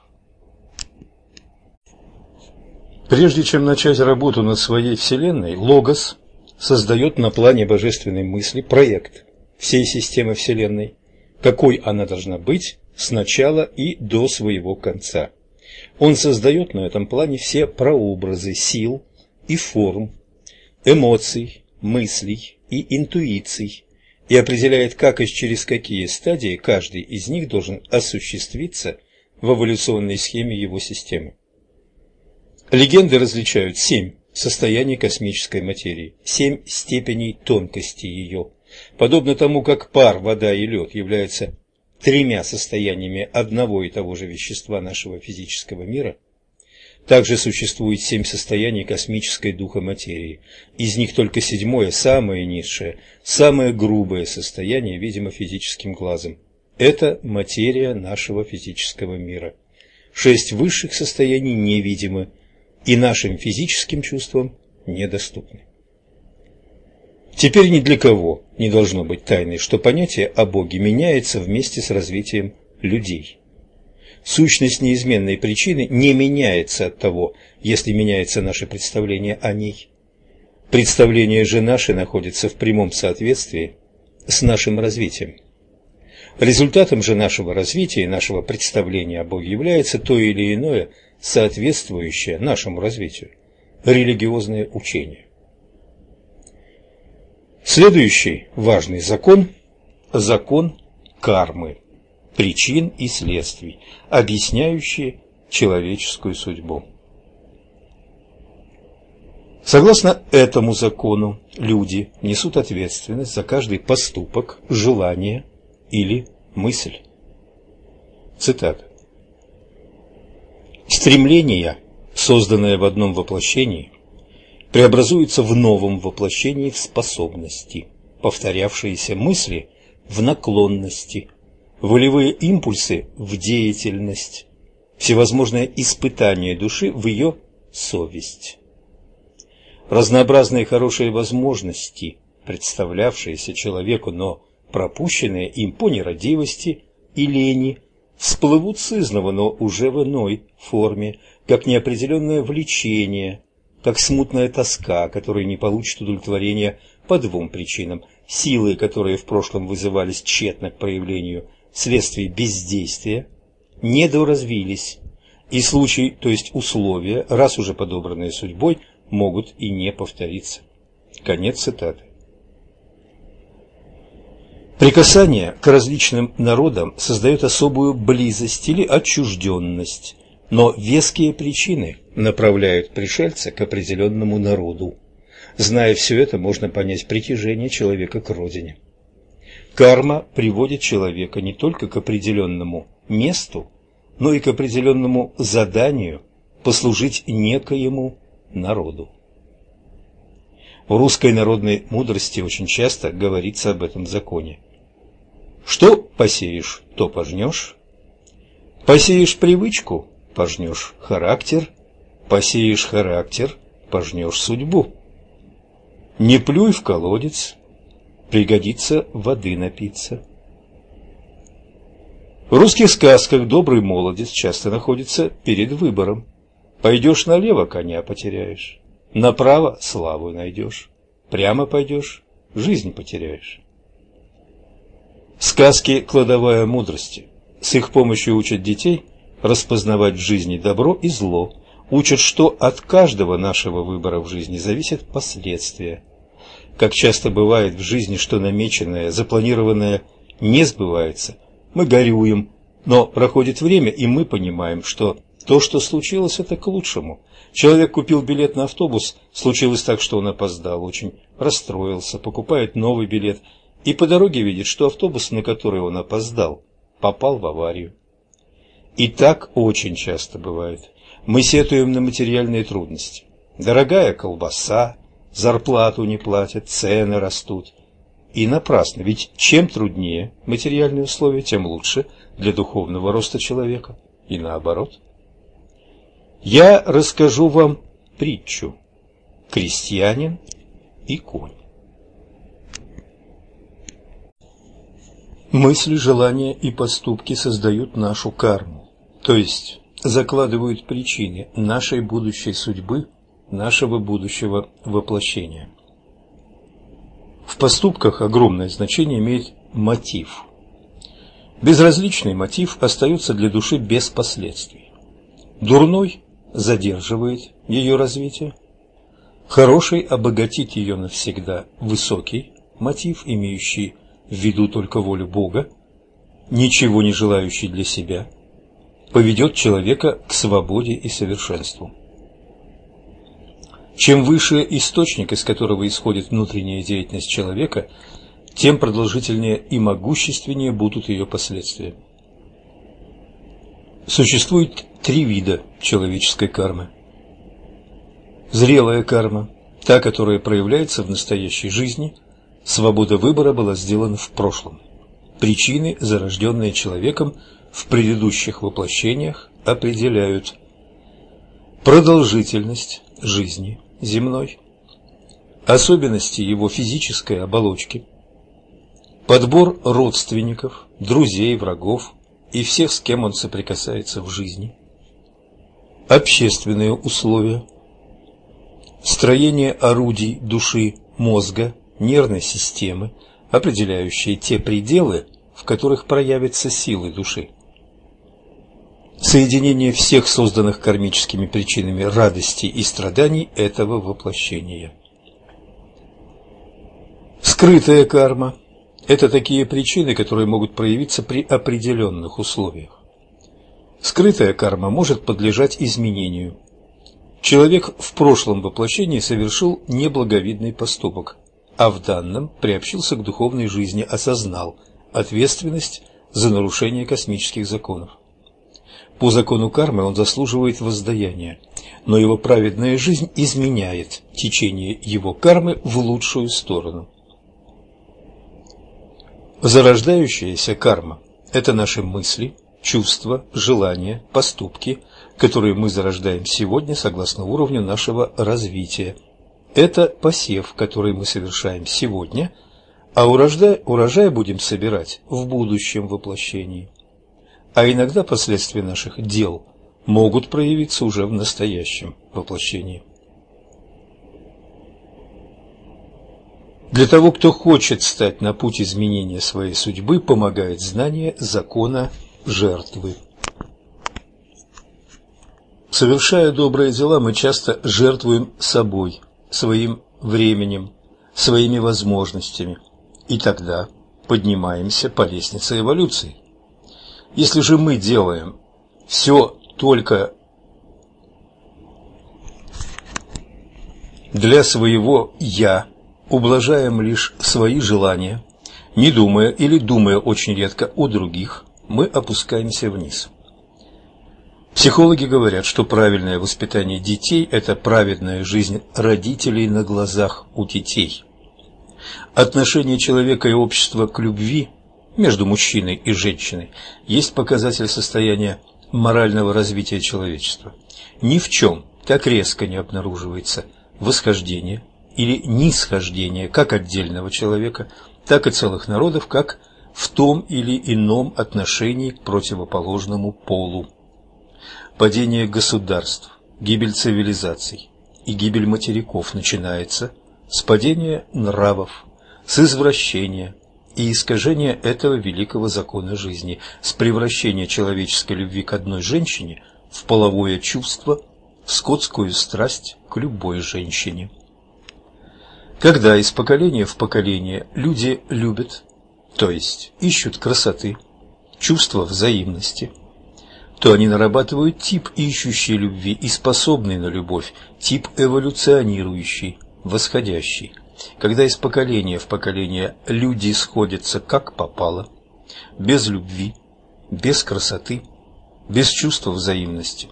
Прежде чем начать работу над своей Вселенной, Логос создает на плане божественной мысли проект всей системы Вселенной, какой она должна быть с начала и до своего конца. Он создает на этом плане все прообразы сил и форм, эмоций, мыслей и интуиций, и определяет, как и через какие стадии каждый из них должен осуществиться в эволюционной схеме его системы. Легенды различают семь состояний космической материи, семь степеней тонкости ее. Подобно тому, как пар, вода и лед являются тремя состояниями одного и того же вещества нашего физического мира, также существует семь состояний космической духа материи. Из них только седьмое, самое низшее, самое грубое состояние, видимо физическим глазом. Это материя нашего физического мира. Шесть высших состояний невидимы и нашим физическим чувствам недоступны. Теперь ни для кого не должно быть тайной, что понятие о Боге меняется вместе с развитием людей. Сущность неизменной причины не меняется от того, если меняется наше представление о ней. Представление же наше находится в прямом соответствии с нашим развитием. Результатом же нашего развития и нашего представления о Боге является то или иное, соответствующее нашему развитию, религиозное учение. Следующий важный закон – закон кармы, причин и следствий, объясняющий человеческую судьбу. Согласно этому закону, люди несут ответственность за каждый поступок, желание или мысль. Цитата. Стремление, созданное в одном воплощении, преобразуется в новом воплощении в способности, повторявшиеся мысли в наклонности, волевые импульсы в деятельность, всевозможные испытания души в ее совесть. Разнообразные хорошие возможности, представлявшиеся человеку, но пропущенные им по нерадивости и лени, всплывут сызново, но уже в иной форме, как неопределенное влечение, как смутная тоска, которая не получит удовлетворения по двум причинам. Силы, которые в прошлом вызывались тщетно к проявлению вследствие бездействия, недоразвились, и случай, то есть условия, раз уже подобранные судьбой, могут и не повториться. Конец цитаты. Прикасание к различным народам создает особую близость или отчужденность, но веские причины направляют пришельца к определенному народу. Зная все это, можно понять притяжение человека к родине. Карма приводит человека не только к определенному месту, но и к определенному заданию послужить некоему народу. В русской народной мудрости очень часто говорится об этом законе. Что посеешь, то пожнешь. Посеешь привычку, пожнешь характер, посеешь характер, пожнешь судьбу. Не плюй в колодец, пригодится воды напиться. В русских сказках добрый молодец часто находится перед выбором. Пойдешь налево, коня потеряешь, направо славу найдешь, прямо пойдешь, жизнь потеряешь. Сказки – кладовая мудрости. С их помощью учат детей распознавать в жизни добро и зло, учат, что от каждого нашего выбора в жизни зависят последствия. Как часто бывает в жизни, что намеченное, запланированное не сбывается, мы горюем, но проходит время, и мы понимаем, что то, что случилось, это к лучшему. Человек купил билет на автобус, случилось так, что он опоздал, очень расстроился, покупает новый билет и по дороге видит, что автобус, на который он опоздал, попал в аварию. И так очень часто бывает. Мы сетуем на материальные трудности. Дорогая колбаса, зарплату не платят, цены растут. И напрасно, ведь чем труднее материальные условия, тем лучше для духовного роста человека. И наоборот. Я расскажу вам притчу «Крестьянин и конь». Мысли, желания и поступки создают нашу карму, то есть закладывают причины нашей будущей судьбы, нашего будущего воплощения. В поступках огромное значение имеет мотив. Безразличный мотив остается для души без последствий. Дурной задерживает ее развитие, хороший обогатит ее навсегда, высокий мотив, имеющий в виду только волю Бога, ничего не желающий для себя, поведет человека к свободе и совершенству. Чем выше источник, из которого исходит внутренняя деятельность человека, тем продолжительнее и могущественнее будут ее последствия. Существует три вида человеческой кармы. Зрелая карма, та, которая проявляется в настоящей жизни, Свобода выбора была сделана в прошлом. Причины, зарожденные человеком в предыдущих воплощениях, определяют продолжительность жизни земной, особенности его физической оболочки, подбор родственников, друзей, врагов и всех, с кем он соприкасается в жизни, общественные условия, строение орудий души, мозга нервной системы, определяющие те пределы, в которых проявятся силы души. Соединение всех созданных кармическими причинами радостей и страданий этого воплощения. Скрытая карма – это такие причины, которые могут проявиться при определенных условиях. Скрытая карма может подлежать изменению. Человек в прошлом воплощении совершил неблаговидный поступок, а в данном приобщился к духовной жизни, осознал ответственность за нарушение космических законов. По закону кармы он заслуживает воздаяния, но его праведная жизнь изменяет течение его кармы в лучшую сторону. Зарождающаяся карма – это наши мысли, чувства, желания, поступки, которые мы зарождаем сегодня согласно уровню нашего развития. Это посев, который мы совершаем сегодня, а урожай, урожай будем собирать в будущем воплощении а иногда последствия наших дел могут проявиться уже в настоящем воплощении. Для того, кто хочет стать на путь изменения своей судьбы, помогает знание закона жертвы. Совершая добрые дела, мы часто жертвуем собой, своим временем, своими возможностями, и тогда поднимаемся по лестнице эволюции. Если же мы делаем все только для своего «я», ублажаем лишь свои желания, не думая или думая очень редко о других, мы опускаемся вниз. Психологи говорят, что правильное воспитание детей – это праведная жизнь родителей на глазах у детей. Отношение человека и общества к любви между мужчиной и женщиной есть показатель состояния морального развития человечества. Ни в чем так резко не обнаруживается восхождение или нисхождение как отдельного человека, так и целых народов, как в том или ином отношении к противоположному полу. Падение государств, гибель цивилизаций и гибель материков начинается с падения нравов, с извращения, и искажение этого великого закона жизни, с превращения человеческой любви к одной женщине в половое чувство, в скотскую страсть к любой женщине. Когда из поколения в поколение люди любят, то есть ищут красоты, чувства взаимности, то они нарабатывают тип ищущей любви и способный на любовь, тип эволюционирующий, восходящий. Когда из поколения в поколение люди сходятся как попало, без любви, без красоты, без чувства взаимности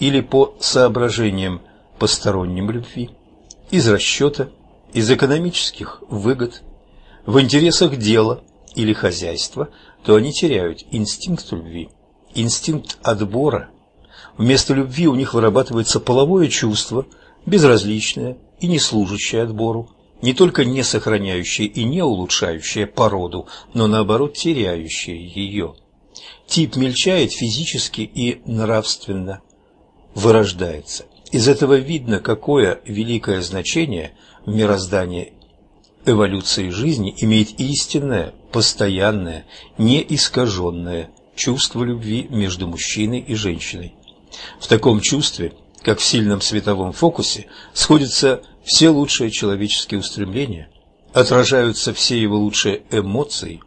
или по соображениям посторонним любви, из расчета, из экономических выгод, в интересах дела или хозяйства, то они теряют инстинкт любви, инстинкт отбора. Вместо любви у них вырабатывается половое чувство, безразличное и не служащее отбору, не только не сохраняющее и не улучшающее породу, но наоборот теряющее ее. Тип мельчает физически и нравственно, вырождается. Из этого видно, какое великое значение в мироздании эволюции жизни имеет истинное, постоянное, неискаженное чувство любви между мужчиной и женщиной. В таком чувстве, как в сильном световом фокусе, сходятся все лучшие человеческие устремления, отражаются все его лучшие эмоции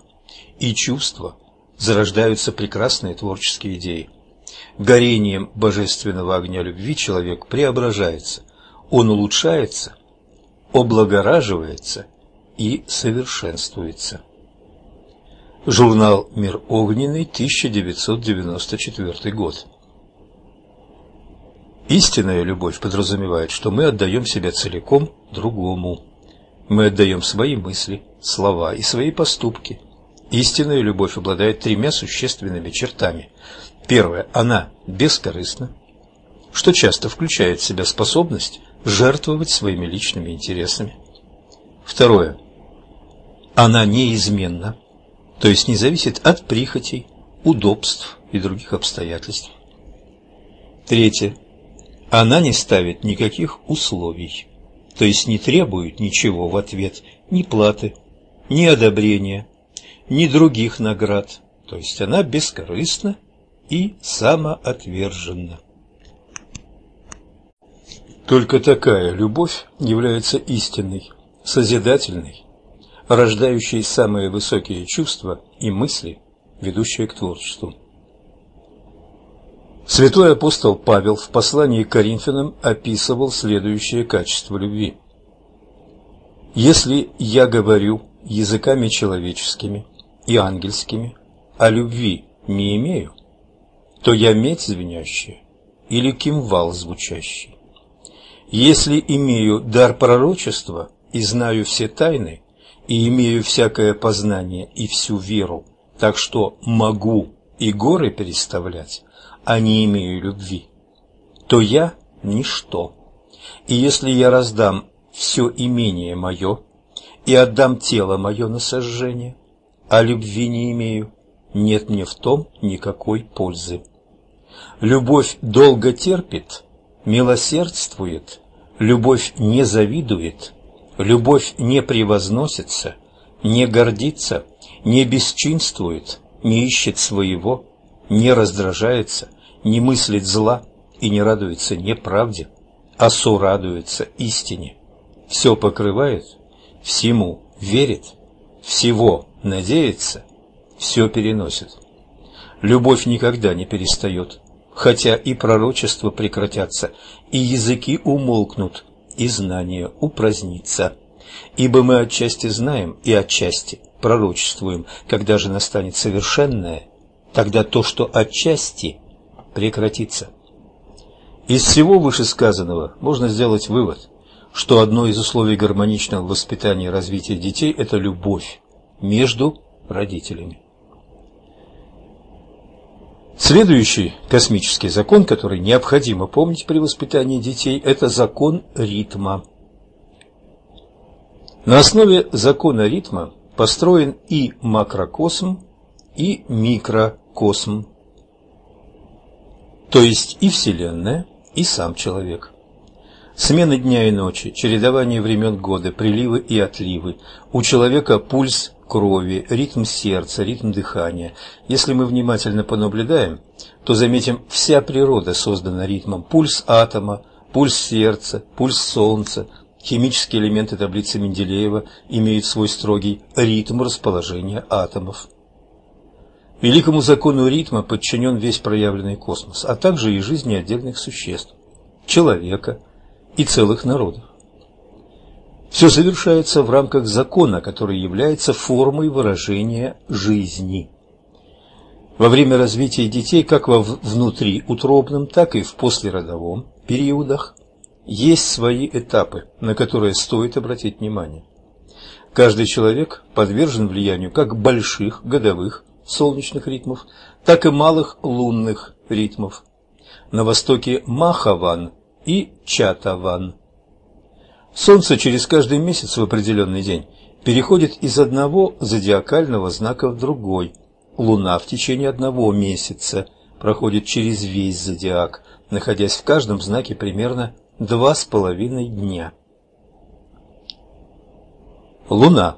и чувства, зарождаются прекрасные творческие идеи. Горением божественного огня любви человек преображается, он улучшается, облагораживается и совершенствуется. Журнал «Мир огненный», 1994 год. Истинная любовь подразумевает, что мы отдаем себя целиком другому. Мы отдаем свои мысли, слова и свои поступки. Истинная любовь обладает тремя существенными чертами. Первое – она бескорыстна, что часто включает в себя способность жертвовать своими личными интересами. Второе – она неизменна, то есть не зависит от прихотей, удобств и других обстоятельств. Третье – она не ставит никаких условий, то есть не требует ничего в ответ, ни платы, ни одобрения, ни других наград, то есть она бескорыстна и самоотверженна. Только такая любовь является истинной, созидательной, рождающий самые высокие чувства и мысли, ведущие к творчеству. Святой апостол Павел в послании к Коринфянам описывал следующее качество любви. «Если я говорю языками человеческими и ангельскими, а любви не имею, то я медь звенящая или кимвал звучащий. Если имею дар пророчества и знаю все тайны, и имею всякое познание и всю веру, так что могу и горы переставлять, а не имею любви, то я – ничто. И если я раздам все имение мое и отдам тело мое на сожжение, а любви не имею, нет мне в том никакой пользы. Любовь долго терпит, милосердствует, любовь не завидует, любовь не превозносится, не гордится, не бесчинствует, не ищет своего, не раздражается, не мыслит зла и не радуется неправде, а сорадуется истине. Все покрывает, всему верит, всего надеется, все переносит. Любовь никогда не перестает, хотя и пророчества прекратятся, и языки умолкнут, и знание упразднится. Ибо мы отчасти знаем и отчасти пророчествуем, когда же настанет совершенное, тогда то, что отчасти, прекратится. Из всего вышесказанного можно сделать вывод, что одно из условий гармоничного воспитания и развития детей – это любовь между родителями. Следующий космический закон, который необходимо помнить при воспитании детей, это закон ритма. На основе закона ритма построен и макрокосм, и микрокосм, то есть и Вселенная, и сам человек. Смена дня и ночи, чередование времен года, приливы и отливы. У человека пульс крови, ритм сердца, ритм дыхания. Если мы внимательно понаблюдаем, то заметим, вся природа создана ритмом. Пульс атома, пульс сердца, пульс солнца, химические элементы таблицы Менделеева имеют свой строгий ритм расположения атомов. Великому закону ритма подчинен весь проявленный космос, а также и жизни отдельных существ, человека и целых народов. Все совершается в рамках закона, который является формой выражения жизни. Во время развития детей, как во внутриутробном, так и в послеродовом периодах, есть свои этапы, на которые стоит обратить внимание. Каждый человек подвержен влиянию как больших годовых солнечных ритмов, так и малых лунных ритмов. На востоке Махаван и Чатаван – Солнце через каждый месяц в определенный день переходит из одного зодиакального знака в другой. Луна в течение одного месяца проходит через весь зодиак, находясь в каждом знаке примерно два с половиной дня. Луна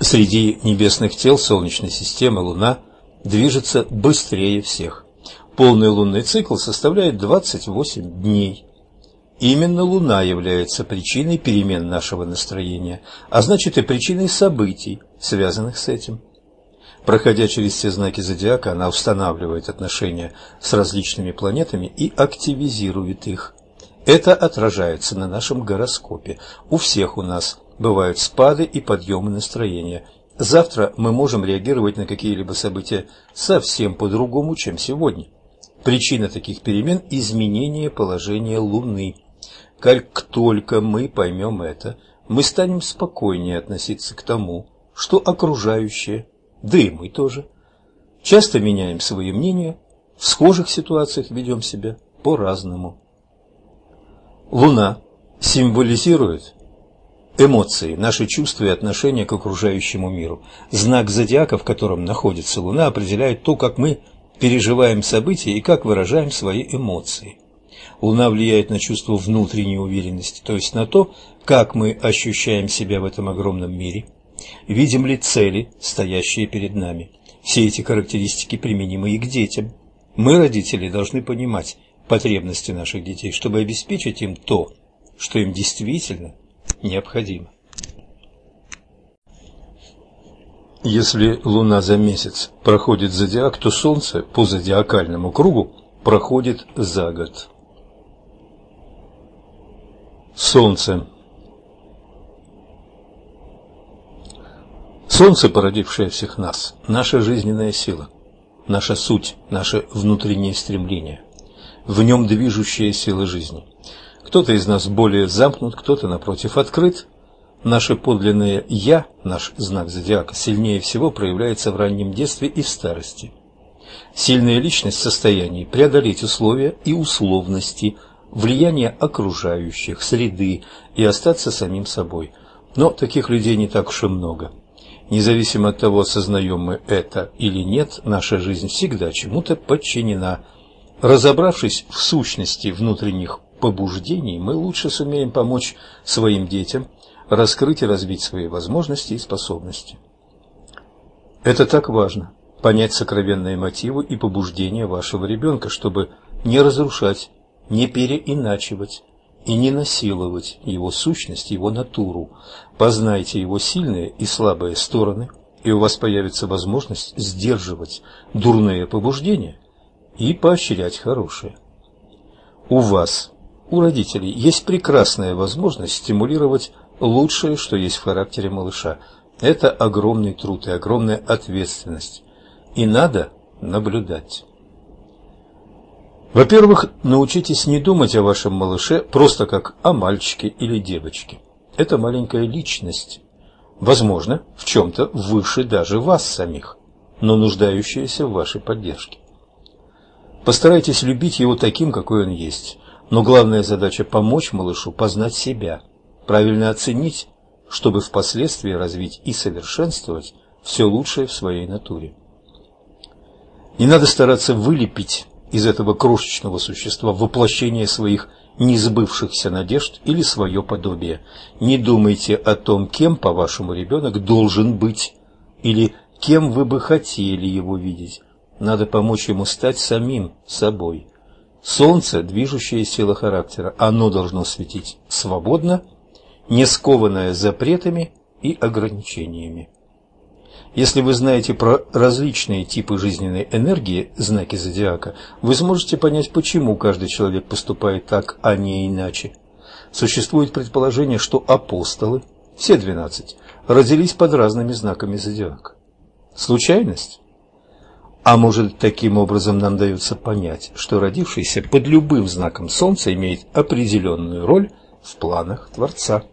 Среди небесных тел Солнечной системы Луна движется быстрее всех. Полный лунный цикл составляет 28 дней. Именно Луна является причиной перемен нашего настроения, а значит и причиной событий, связанных с этим. Проходя через все знаки зодиака, она устанавливает отношения с различными планетами и активизирует их. Это отражается на нашем гороскопе. У всех у нас бывают спады и подъемы настроения. Завтра мы можем реагировать на какие-либо события совсем по-другому, чем сегодня. Причина таких перемен – изменение положения Луны. Как только мы поймем это, мы станем спокойнее относиться к тому, что окружающее, да и мы тоже. Часто меняем свои мнения, в схожих ситуациях ведем себя по-разному. Луна символизирует эмоции, наши чувства и отношения к окружающему миру. Знак зодиака, в котором находится Луна, определяет то, как мы переживаем события и как выражаем свои эмоции. Луна влияет на чувство внутренней уверенности, то есть на то, как мы ощущаем себя в этом огромном мире, видим ли цели, стоящие перед нами. Все эти характеристики применимы и к детям. Мы, родители, должны понимать потребности наших детей, чтобы обеспечить им то, что им действительно необходимо. Если Луна за месяц проходит зодиак, то Солнце по зодиакальному кругу проходит за год. Солнце Солнце, породившее всех нас, наша жизненная сила, наша суть, наше внутреннее стремление. В нем движущая сила жизни. Кто-то из нас более замкнут, кто-то, напротив, открыт. Наше подлинное «я», наш знак зодиака, сильнее всего проявляется в раннем детстве и в старости. Сильная личность в состоянии преодолеть условия и условности, влияние окружающих, среды и остаться самим собой. Но таких людей не так уж и много. Независимо от того, осознаем мы это или нет, наша жизнь всегда чему-то подчинена. Разобравшись в сущности внутренних побуждений, мы лучше сумеем помочь своим детям раскрыть и развить свои возможности и способности. Это так важно – понять сокровенные мотивы и побуждения вашего ребенка, чтобы не разрушать, не переиначивать, и не насиловать его сущность, его натуру. Познайте его сильные и слабые стороны, и у вас появится возможность сдерживать дурные побуждения и поощрять хорошие. У вас, у родителей, есть прекрасная возможность стимулировать лучшее, что есть в характере малыша. Это огромный труд и огромная ответственность. И надо наблюдать. Во-первых, научитесь не думать о вашем малыше просто как о мальчике или девочке. Это маленькая личность, возможно, в чем-то выше даже вас самих, но нуждающаяся в вашей поддержке. Постарайтесь любить его таким, какой он есть, но главная задача – помочь малышу познать себя, правильно оценить, чтобы впоследствии развить и совершенствовать все лучшее в своей натуре. Не надо стараться вылепить из этого крошечного существа воплощение своих несбывшихся надежд или свое подобие. Не думайте о том, кем, по-вашему, ребенок должен быть, или кем вы бы хотели его видеть. Надо помочь ему стать самим собой. Солнце – движущая сила характера. Оно должно светить свободно, не скованное запретами и ограничениями. Если вы знаете про различные типы жизненной энергии, знаки зодиака, вы сможете понять, почему каждый человек поступает так, а не иначе. Существует предположение, что апостолы, все двенадцать, родились под разными знаками зодиака. Случайность? А может, таким образом нам дается понять, что родившийся под любым знаком Солнца имеет определенную роль в планах Творца.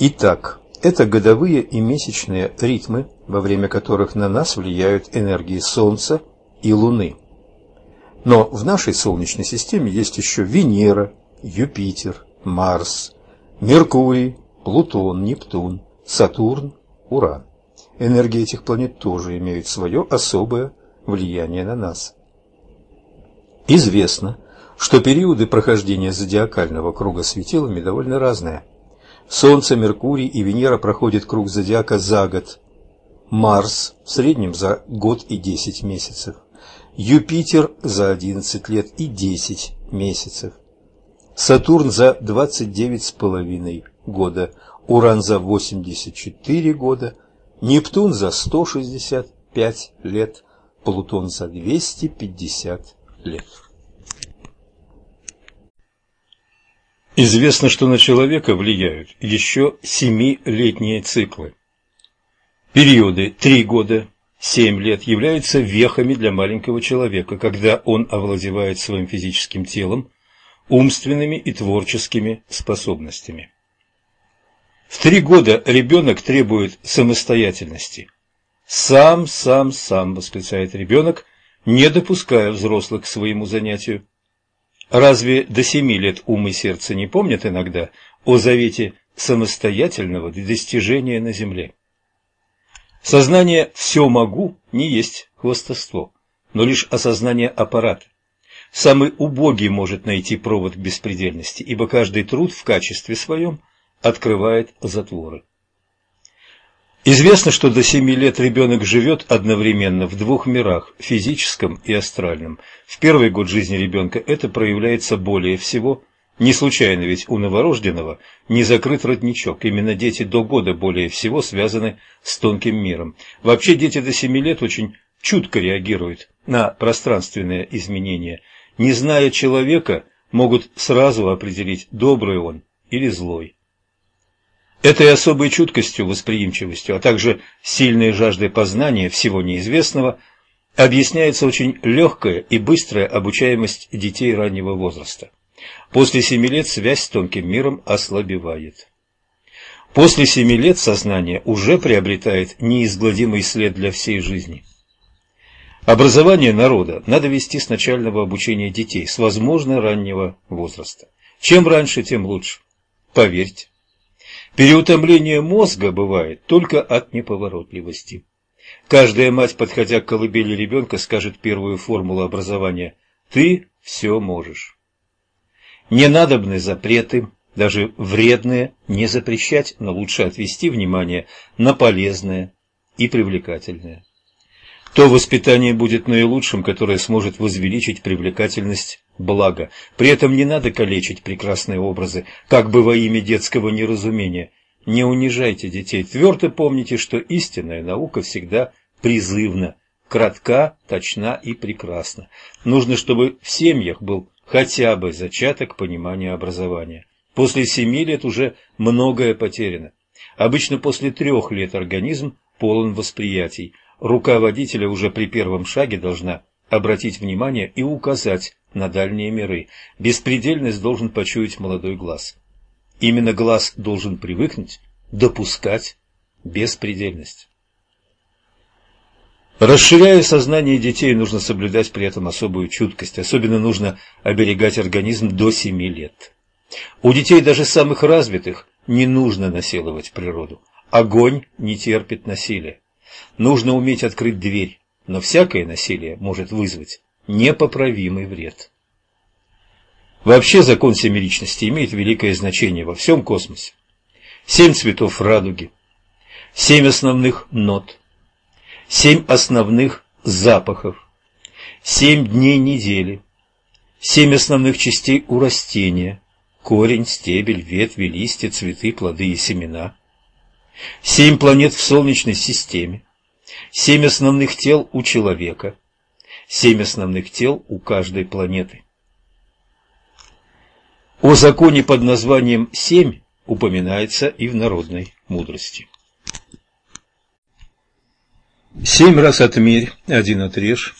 Итак, это годовые и месячные ритмы, во время которых на нас влияют энергии Солнца и Луны. Но в нашей Солнечной системе есть еще Венера, Юпитер, Марс, Меркурий, Плутон, Нептун, Сатурн, Уран. Энергии этих планет тоже имеют свое особое влияние на нас. Известно, что периоды прохождения зодиакального круга светилами довольно разные – Солнце, Меркурий и Венера проходят круг зодиака за год. Марс в среднем за год и 10 месяцев. Юпитер за 11 лет и 10 месяцев. Сатурн за 29,5 года. Уран за 84 года. Нептун за 165 лет. Плутон за 250 лет. Известно, что на человека влияют еще семилетние циклы. Периоды три года, семь лет являются вехами для маленького человека, когда он овладевает своим физическим телом, умственными и творческими способностями. В три года ребенок требует самостоятельности. «Сам, сам, сам», – восклицает ребенок, не допуская взрослых к своему занятию. Разве до семи лет ум и сердце не помнят иногда о завете самостоятельного достижения на земле? Сознание «все могу» не есть хвостовство, но лишь осознание аппарата. Самый убогий может найти провод к беспредельности, ибо каждый труд в качестве своем открывает затворы. Известно, что до семи лет ребенок живет одновременно в двух мирах – физическом и астральном. В первый год жизни ребенка это проявляется более всего, Не случайно ведь у новорожденного не закрыт родничок. Именно дети до года более всего связаны с тонким миром. Вообще дети до семи лет очень чутко реагируют на пространственные изменения. Не зная человека, могут сразу определить, добрый он или злой. Этой особой чуткостью, восприимчивостью, а также сильной жаждой познания всего неизвестного объясняется очень легкая и быстрая обучаемость детей раннего возраста. После семи лет связь с тонким миром ослабевает. После семи лет сознание уже приобретает неизгладимый след для всей жизни. Образование народа надо вести с начального обучения детей с возможно раннего возраста. Чем раньше, тем лучше. Поверьте. Переутомление мозга бывает только от неповоротливости. Каждая мать, подходя к колыбели ребенка, скажет первую формулу образования «Ты все можешь». Не надобны запреты, даже вредные, не запрещать, но лучше отвести внимание на полезное и привлекательное. То воспитание будет наилучшим, которое сможет возвеличить привлекательность блага. При этом не надо калечить прекрасные образы, как бы во имя детского неразумения. Не унижайте детей. Твердо помните, что истинная наука всегда призывна, кратка, точна и прекрасна. Нужно, чтобы в семьях был хотя бы зачаток понимания образования. После семи лет уже многое потеряно. Обычно после трех лет организм полон восприятий. Рука водителя уже при первом шаге должна обратить внимание и указать на дальние миры. Беспредельность должен почуять молодой глаз. Именно глаз должен привыкнуть допускать беспредельность. Расширяя сознание детей, нужно соблюдать при этом особую чуткость. Особенно нужно оберегать организм до 7 лет. У детей, даже самых развитых, не нужно насиловать природу. Огонь не терпит насилия. Нужно уметь открыть дверь, но всякое насилие может вызвать непоправимый вред. Вообще закон семеричности имеет великое значение во всем космосе. Семь цветов радуги, семь основных нот, семь основных запахов, семь дней недели, семь основных частей у растения, корень, стебель, ветви, листья, цветы, плоды и семена, семь планет в Солнечной системе, семь основных тел у человека, семь основных тел у каждой планеты. О законе под названием «семь» упоминается и в народной мудрости. Семь раз отмерь, один отрежь,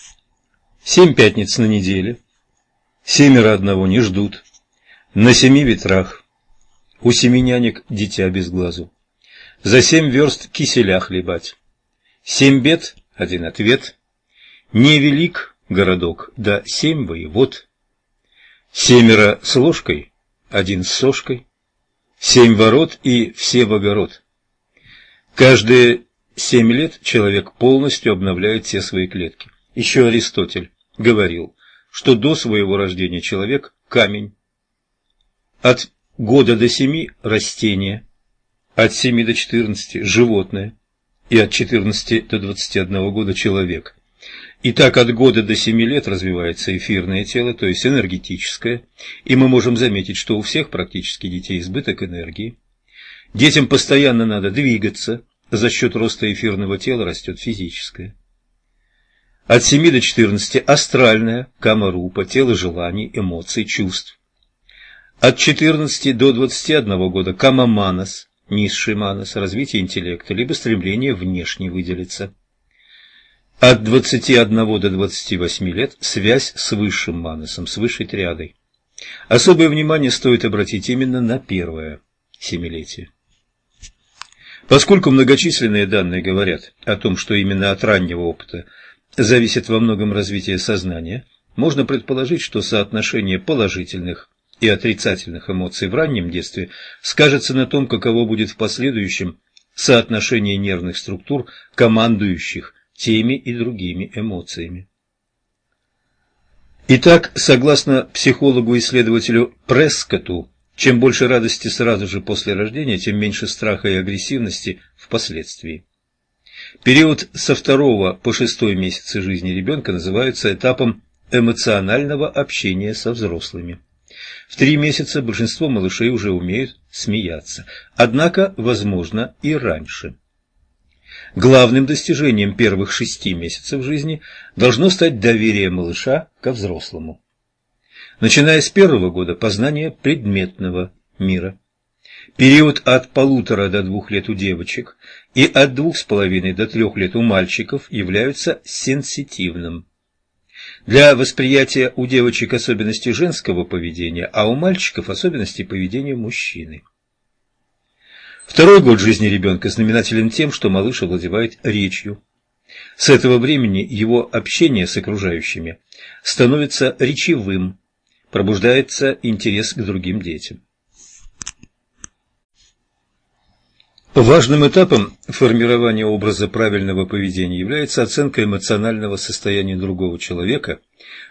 семь пятниц на неделе, семеро одного не ждут, на семи ветрах, у семи нянек дитя без глазу, за семь верст киселя хлебать, семь бед, один ответ, невелик городок, да семь воевод, семеро с ложкой, один с сошкой, семь ворот и все в огород. Каждые семь лет человек полностью обновляет все свои клетки. Еще Аристотель говорил, что до своего рождения человек – камень. От года до семи – растение, от семи до четырнадцати – животное, и от четырнадцати до двадцати одного года – человек. И так от года до семи лет развивается эфирное тело, то есть энергетическое, и мы можем заметить, что у всех практически детей избыток энергии. Детям постоянно надо двигаться, за счет роста эфирного тела растет физическое. От 7 до 14 – астральное, камарупа, тело желаний, эмоций, чувств. От 14 до 21 года – камаманас, низший манас, развитие интеллекта, либо стремление внешне выделиться. От 21 до 28 лет связь с высшим манасом, с высшей триадой. Особое внимание стоит обратить именно на первое семилетие. Поскольку многочисленные данные говорят о том, что именно от раннего опыта зависит во многом развитие сознания, можно предположить, что соотношение положительных и отрицательных эмоций в раннем детстве скажется на том, каково будет в последующем соотношение нервных структур, командующих теми и другими эмоциями. Итак, согласно психологу-исследователю Прескоту, чем больше радости сразу же после рождения, тем меньше страха и агрессивности впоследствии. Период со второго по шестой месяцы жизни ребенка называется этапом эмоционального общения со взрослыми. В три месяца большинство малышей уже умеют смеяться, однако, возможно, и раньше. Главным достижением первых шести месяцев жизни должно стать доверие малыша ко взрослому. Начиная с первого года познание предметного мира. Период от полутора до двух лет у девочек и от двух с половиной до трех лет у мальчиков являются сенситивным. Для восприятия у девочек особенностей женского поведения, а у мальчиков особенностей поведения мужчины. Второй год жизни ребенка знаменателен тем, что малыш овладевает речью. С этого времени его общение с окружающими становится речевым, пробуждается интерес к другим детям. Важным этапом формирования образа правильного поведения является оценка эмоционального состояния другого человека,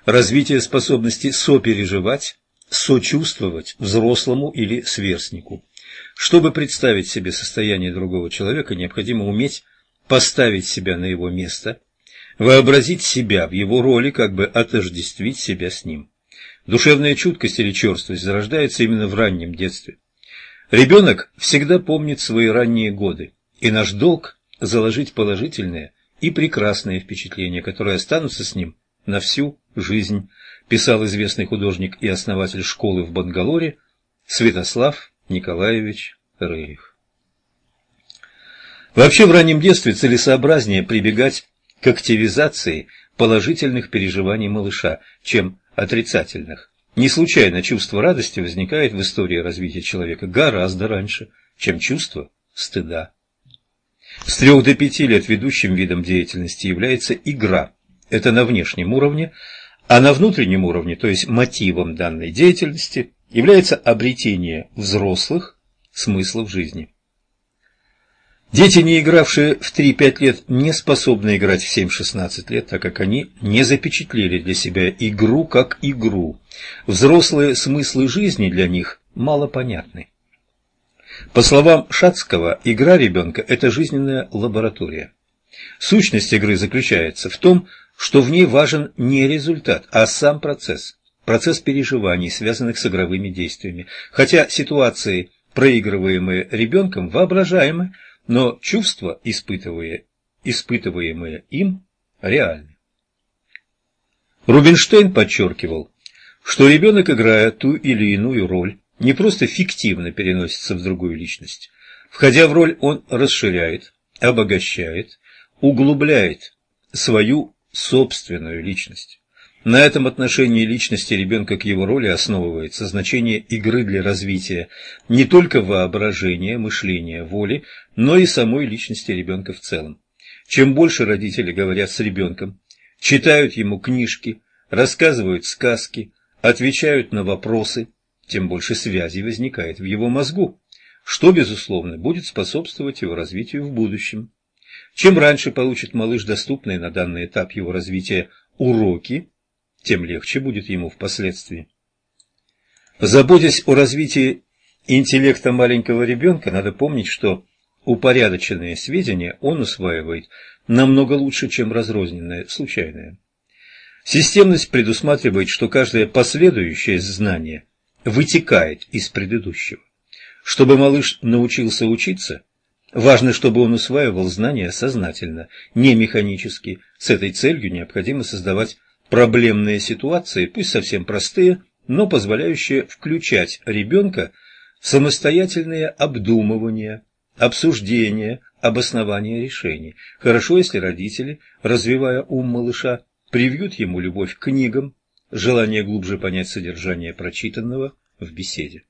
развитие способности сопереживать, сочувствовать взрослому или сверстнику. Чтобы представить себе состояние другого человека, необходимо уметь поставить себя на его место, вообразить себя в его роли, как бы отождествить себя с ним. Душевная чуткость или черствость зарождается именно в раннем детстве. Ребенок всегда помнит свои ранние годы, и наш долг – заложить положительные и прекрасные впечатления, которые останутся с ним на всю жизнь, писал известный художник и основатель школы в Бангалоре Святослав Николаевич Рерих. Вообще в раннем детстве целесообразнее прибегать к активизации положительных переживаний малыша, чем отрицательных. Не случайно чувство радости возникает в истории развития человека гораздо раньше, чем чувство стыда. С трех до пяти лет ведущим видом деятельности является игра. Это на внешнем уровне, а на внутреннем уровне, то есть мотивом данной деятельности, является обретение взрослых смыслов жизни. Дети, не игравшие в 3-5 лет, не способны играть в 7-16 лет, так как они не запечатлели для себя игру как игру. Взрослые смыслы жизни для них мало понятны. По словам Шацкого, игра ребенка – это жизненная лаборатория. Сущность игры заключается в том, что в ней важен не результат, а сам процесс процесс переживаний, связанных с игровыми действиями. Хотя ситуации, проигрываемые ребенком, воображаемы, но чувства, испытываемые, испытываемые им, реальны. Рубинштейн подчеркивал, что ребенок, играя ту или иную роль, не просто фиктивно переносится в другую личность. Входя в роль, он расширяет, обогащает, углубляет свою собственную личность. На этом отношении личности ребенка к его роли основывается значение игры для развития не только воображения, мышления, воли, но и самой личности ребенка в целом. Чем больше родители говорят с ребенком, читают ему книжки, рассказывают сказки, отвечают на вопросы, тем больше связей возникает в его мозгу, что, безусловно, будет способствовать его развитию в будущем. Чем раньше получит малыш доступные на данный этап его развития уроки, тем легче будет ему впоследствии. Заботясь о развитии интеллекта маленького ребенка, надо помнить, что упорядоченные сведения он усваивает намного лучше, чем разрозненное, случайное. Системность предусматривает, что каждое последующее знание вытекает из предыдущего. Чтобы малыш научился учиться, важно, чтобы он усваивал знания сознательно, не механически. С этой целью необходимо создавать проблемные ситуации, пусть совсем простые, но позволяющие включать ребенка в самостоятельные обдумывания, обсуждения, обоснования решений. Хорошо, если родители, развивая ум малыша, привьют ему любовь к книгам, желание глубже понять содержание прочитанного в беседе.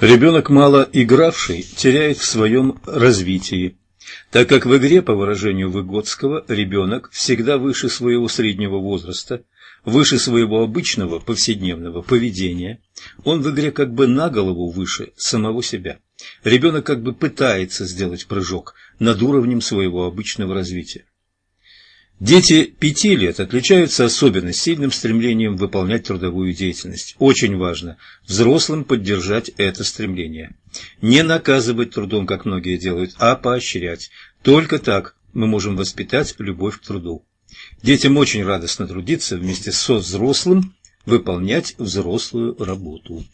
Ребенок, мало игравший, теряет в своем развитии, так как в игре, по выражению Выгодского, ребенок всегда выше своего среднего возраста, выше своего обычного повседневного поведения, он в игре как бы на голову выше самого себя. Ребенок как бы пытается сделать прыжок над уровнем своего обычного развития. Дети пяти лет отличаются особенно сильным стремлением выполнять трудовую деятельность. Очень важно взрослым поддержать это стремление. Не наказывать трудом, как многие делают, а поощрять. Только так мы можем воспитать любовь к труду. Детям очень радостно трудиться вместе со взрослым, выполнять взрослую работу.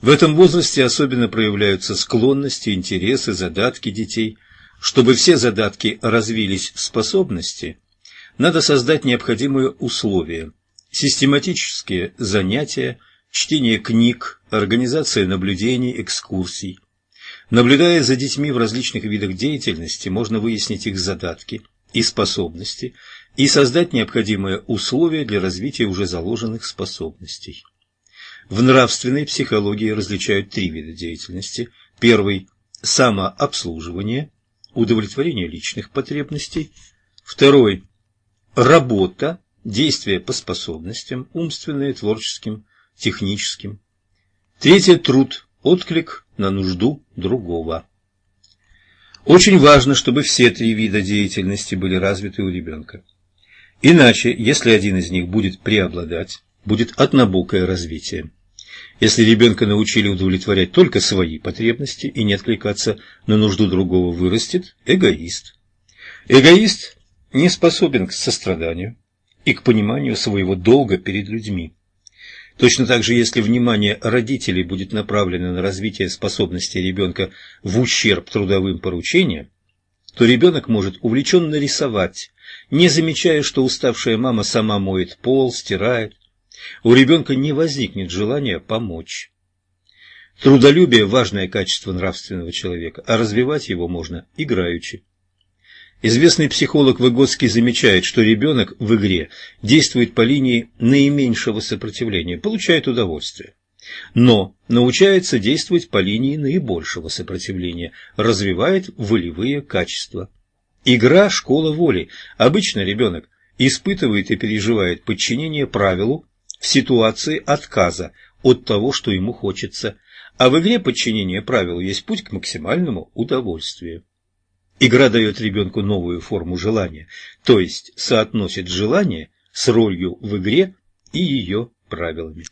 В этом возрасте особенно проявляются склонности, интересы, задатки детей. Чтобы все задатки развились в способности, надо создать необходимые условия. Систематические занятия, чтение книг, организация наблюдений, экскурсий. Наблюдая за детьми в различных видах деятельности, можно выяснить их задатки и способности и создать необходимые условия для развития уже заложенных способностей. В нравственной психологии различают три вида деятельности. Первый – самообслуживание, удовлетворение личных потребностей. Второй – работа, действия по способностям, умственные, творческим, техническим. Третье – труд, отклик на нужду другого. Очень важно, чтобы все три вида деятельности были развиты у ребенка. Иначе, если один из них будет преобладать, будет однобокое развитие. Если ребенка научили удовлетворять только свои потребности и не откликаться на нужду другого, вырастет эгоист. Эгоист не способен к состраданию и к пониманию своего долга перед людьми. Точно так же, если внимание родителей будет направлено на развитие способностей ребенка в ущерб трудовым поручениям, то ребенок может увлеченно рисовать, не замечая, что уставшая мама сама моет пол, стирает, у ребенка не возникнет желания помочь. Трудолюбие – важное качество нравственного человека, а развивать его можно играючи. Известный психолог Выгодский замечает, что ребенок в игре действует по линии наименьшего сопротивления, получает удовольствие. Но научается действовать по линии наибольшего сопротивления, развивает волевые качества. Игра – школа воли. Обычно ребенок испытывает и переживает подчинение правилу в ситуации отказа от того, что ему хочется, а в игре подчинения правилу есть путь к максимальному удовольствию. Игра дает ребенку новую форму желания, то есть соотносит желание с ролью в игре и ее правилами.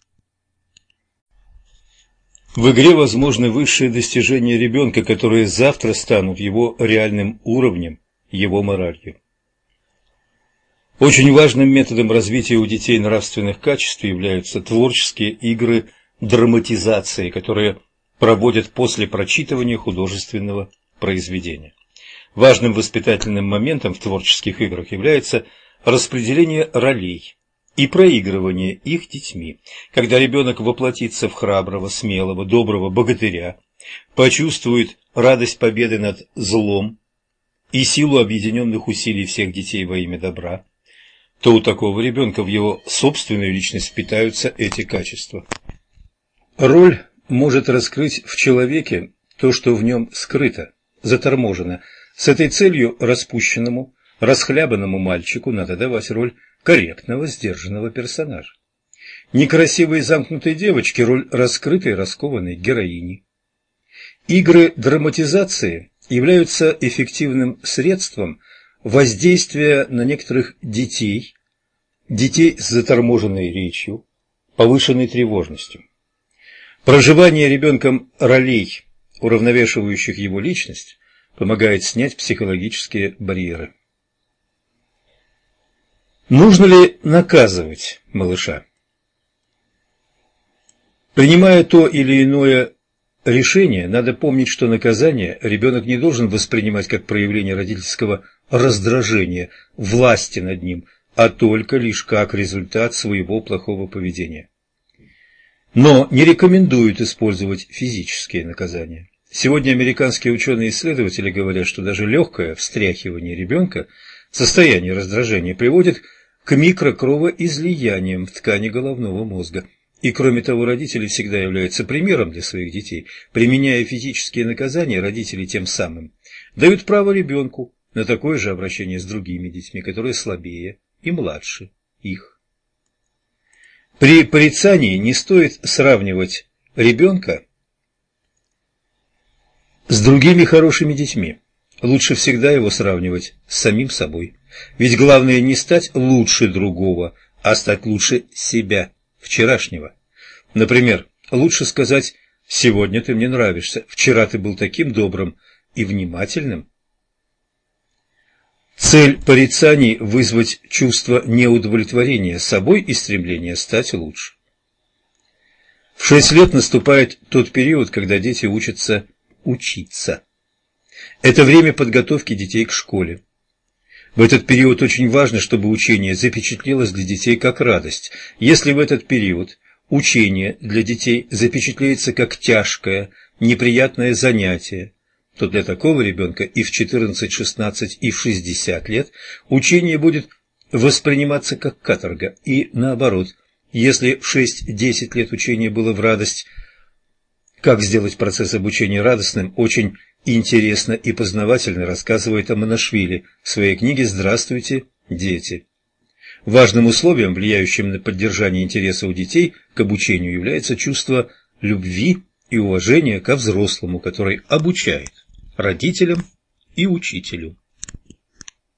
В игре возможны высшие достижения ребенка, которые завтра станут его реальным уровнем, его моралью. Очень важным методом развития у детей нравственных качеств являются творческие игры драматизации, которые проводят после прочитывания художественного произведения. Важным воспитательным моментом в творческих играх является распределение ролей и проигрывание их детьми, когда ребенок воплотится в храброго, смелого, доброго богатыря, почувствует радость победы над злом и силу объединенных усилий всех детей во имя добра, то у такого ребенка в его собственную личность впитаются эти качества. Роль может раскрыть в человеке то, что в нем скрыто, заторможено. С этой целью распущенному, расхлябанному мальчику надо давать роль корректного, сдержанного персонажа. Некрасивой замкнутой девочке роль раскрытой, раскованной героини. Игры драматизации являются эффективным средством воздействия на некоторых детей, детей с заторможенной речью, повышенной тревожностью. Проживание ребенком ролей, уравновешивающих его личность, помогает снять психологические барьеры. Нужно ли наказывать малыша? Принимая то или иное решение, надо помнить, что наказание ребенок не должен воспринимать как проявление родительского раздражения, власти над ним, а только лишь как результат своего плохого поведения. Но не рекомендуют использовать физические наказания. Сегодня американские ученые-исследователи говорят, что даже легкое встряхивание ребенка в состоянии раздражения приводит к микрокровоизлияниям в ткани головного мозга. И кроме того, родители всегда являются примером для своих детей. Применяя физические наказания, родители тем самым дают право ребенку на такое же обращение с другими детьми, которые слабее и младше их. При порицании не стоит сравнивать ребенка с другими хорошими детьми. Лучше всегда его сравнивать с самим собой. Ведь главное не стать лучше другого, а стать лучше себя, вчерашнего. Например, лучше сказать «Сегодня ты мне нравишься, вчера ты был таким добрым и внимательным, Цель порицаний – вызвать чувство неудовлетворения собой и стремление стать лучше. В шесть лет наступает тот период, когда дети учатся учиться. Это время подготовки детей к школе. В этот период очень важно, чтобы учение запечатлелось для детей как радость. Если в этот период учение для детей запечатлеется как тяжкое, неприятное занятие, то для такого ребенка и в 14, 16, и в 60 лет учение будет восприниматься как каторга, и наоборот, если в 6-10 лет учение было в радость, как сделать процесс обучения радостным, очень интересно и познавательно рассказывает Аманашвили в своей книге «Здравствуйте, дети». Важным условием, влияющим на поддержание интереса у детей к обучению, является чувство любви и уважения ко взрослому, который обучает родителям и учителю.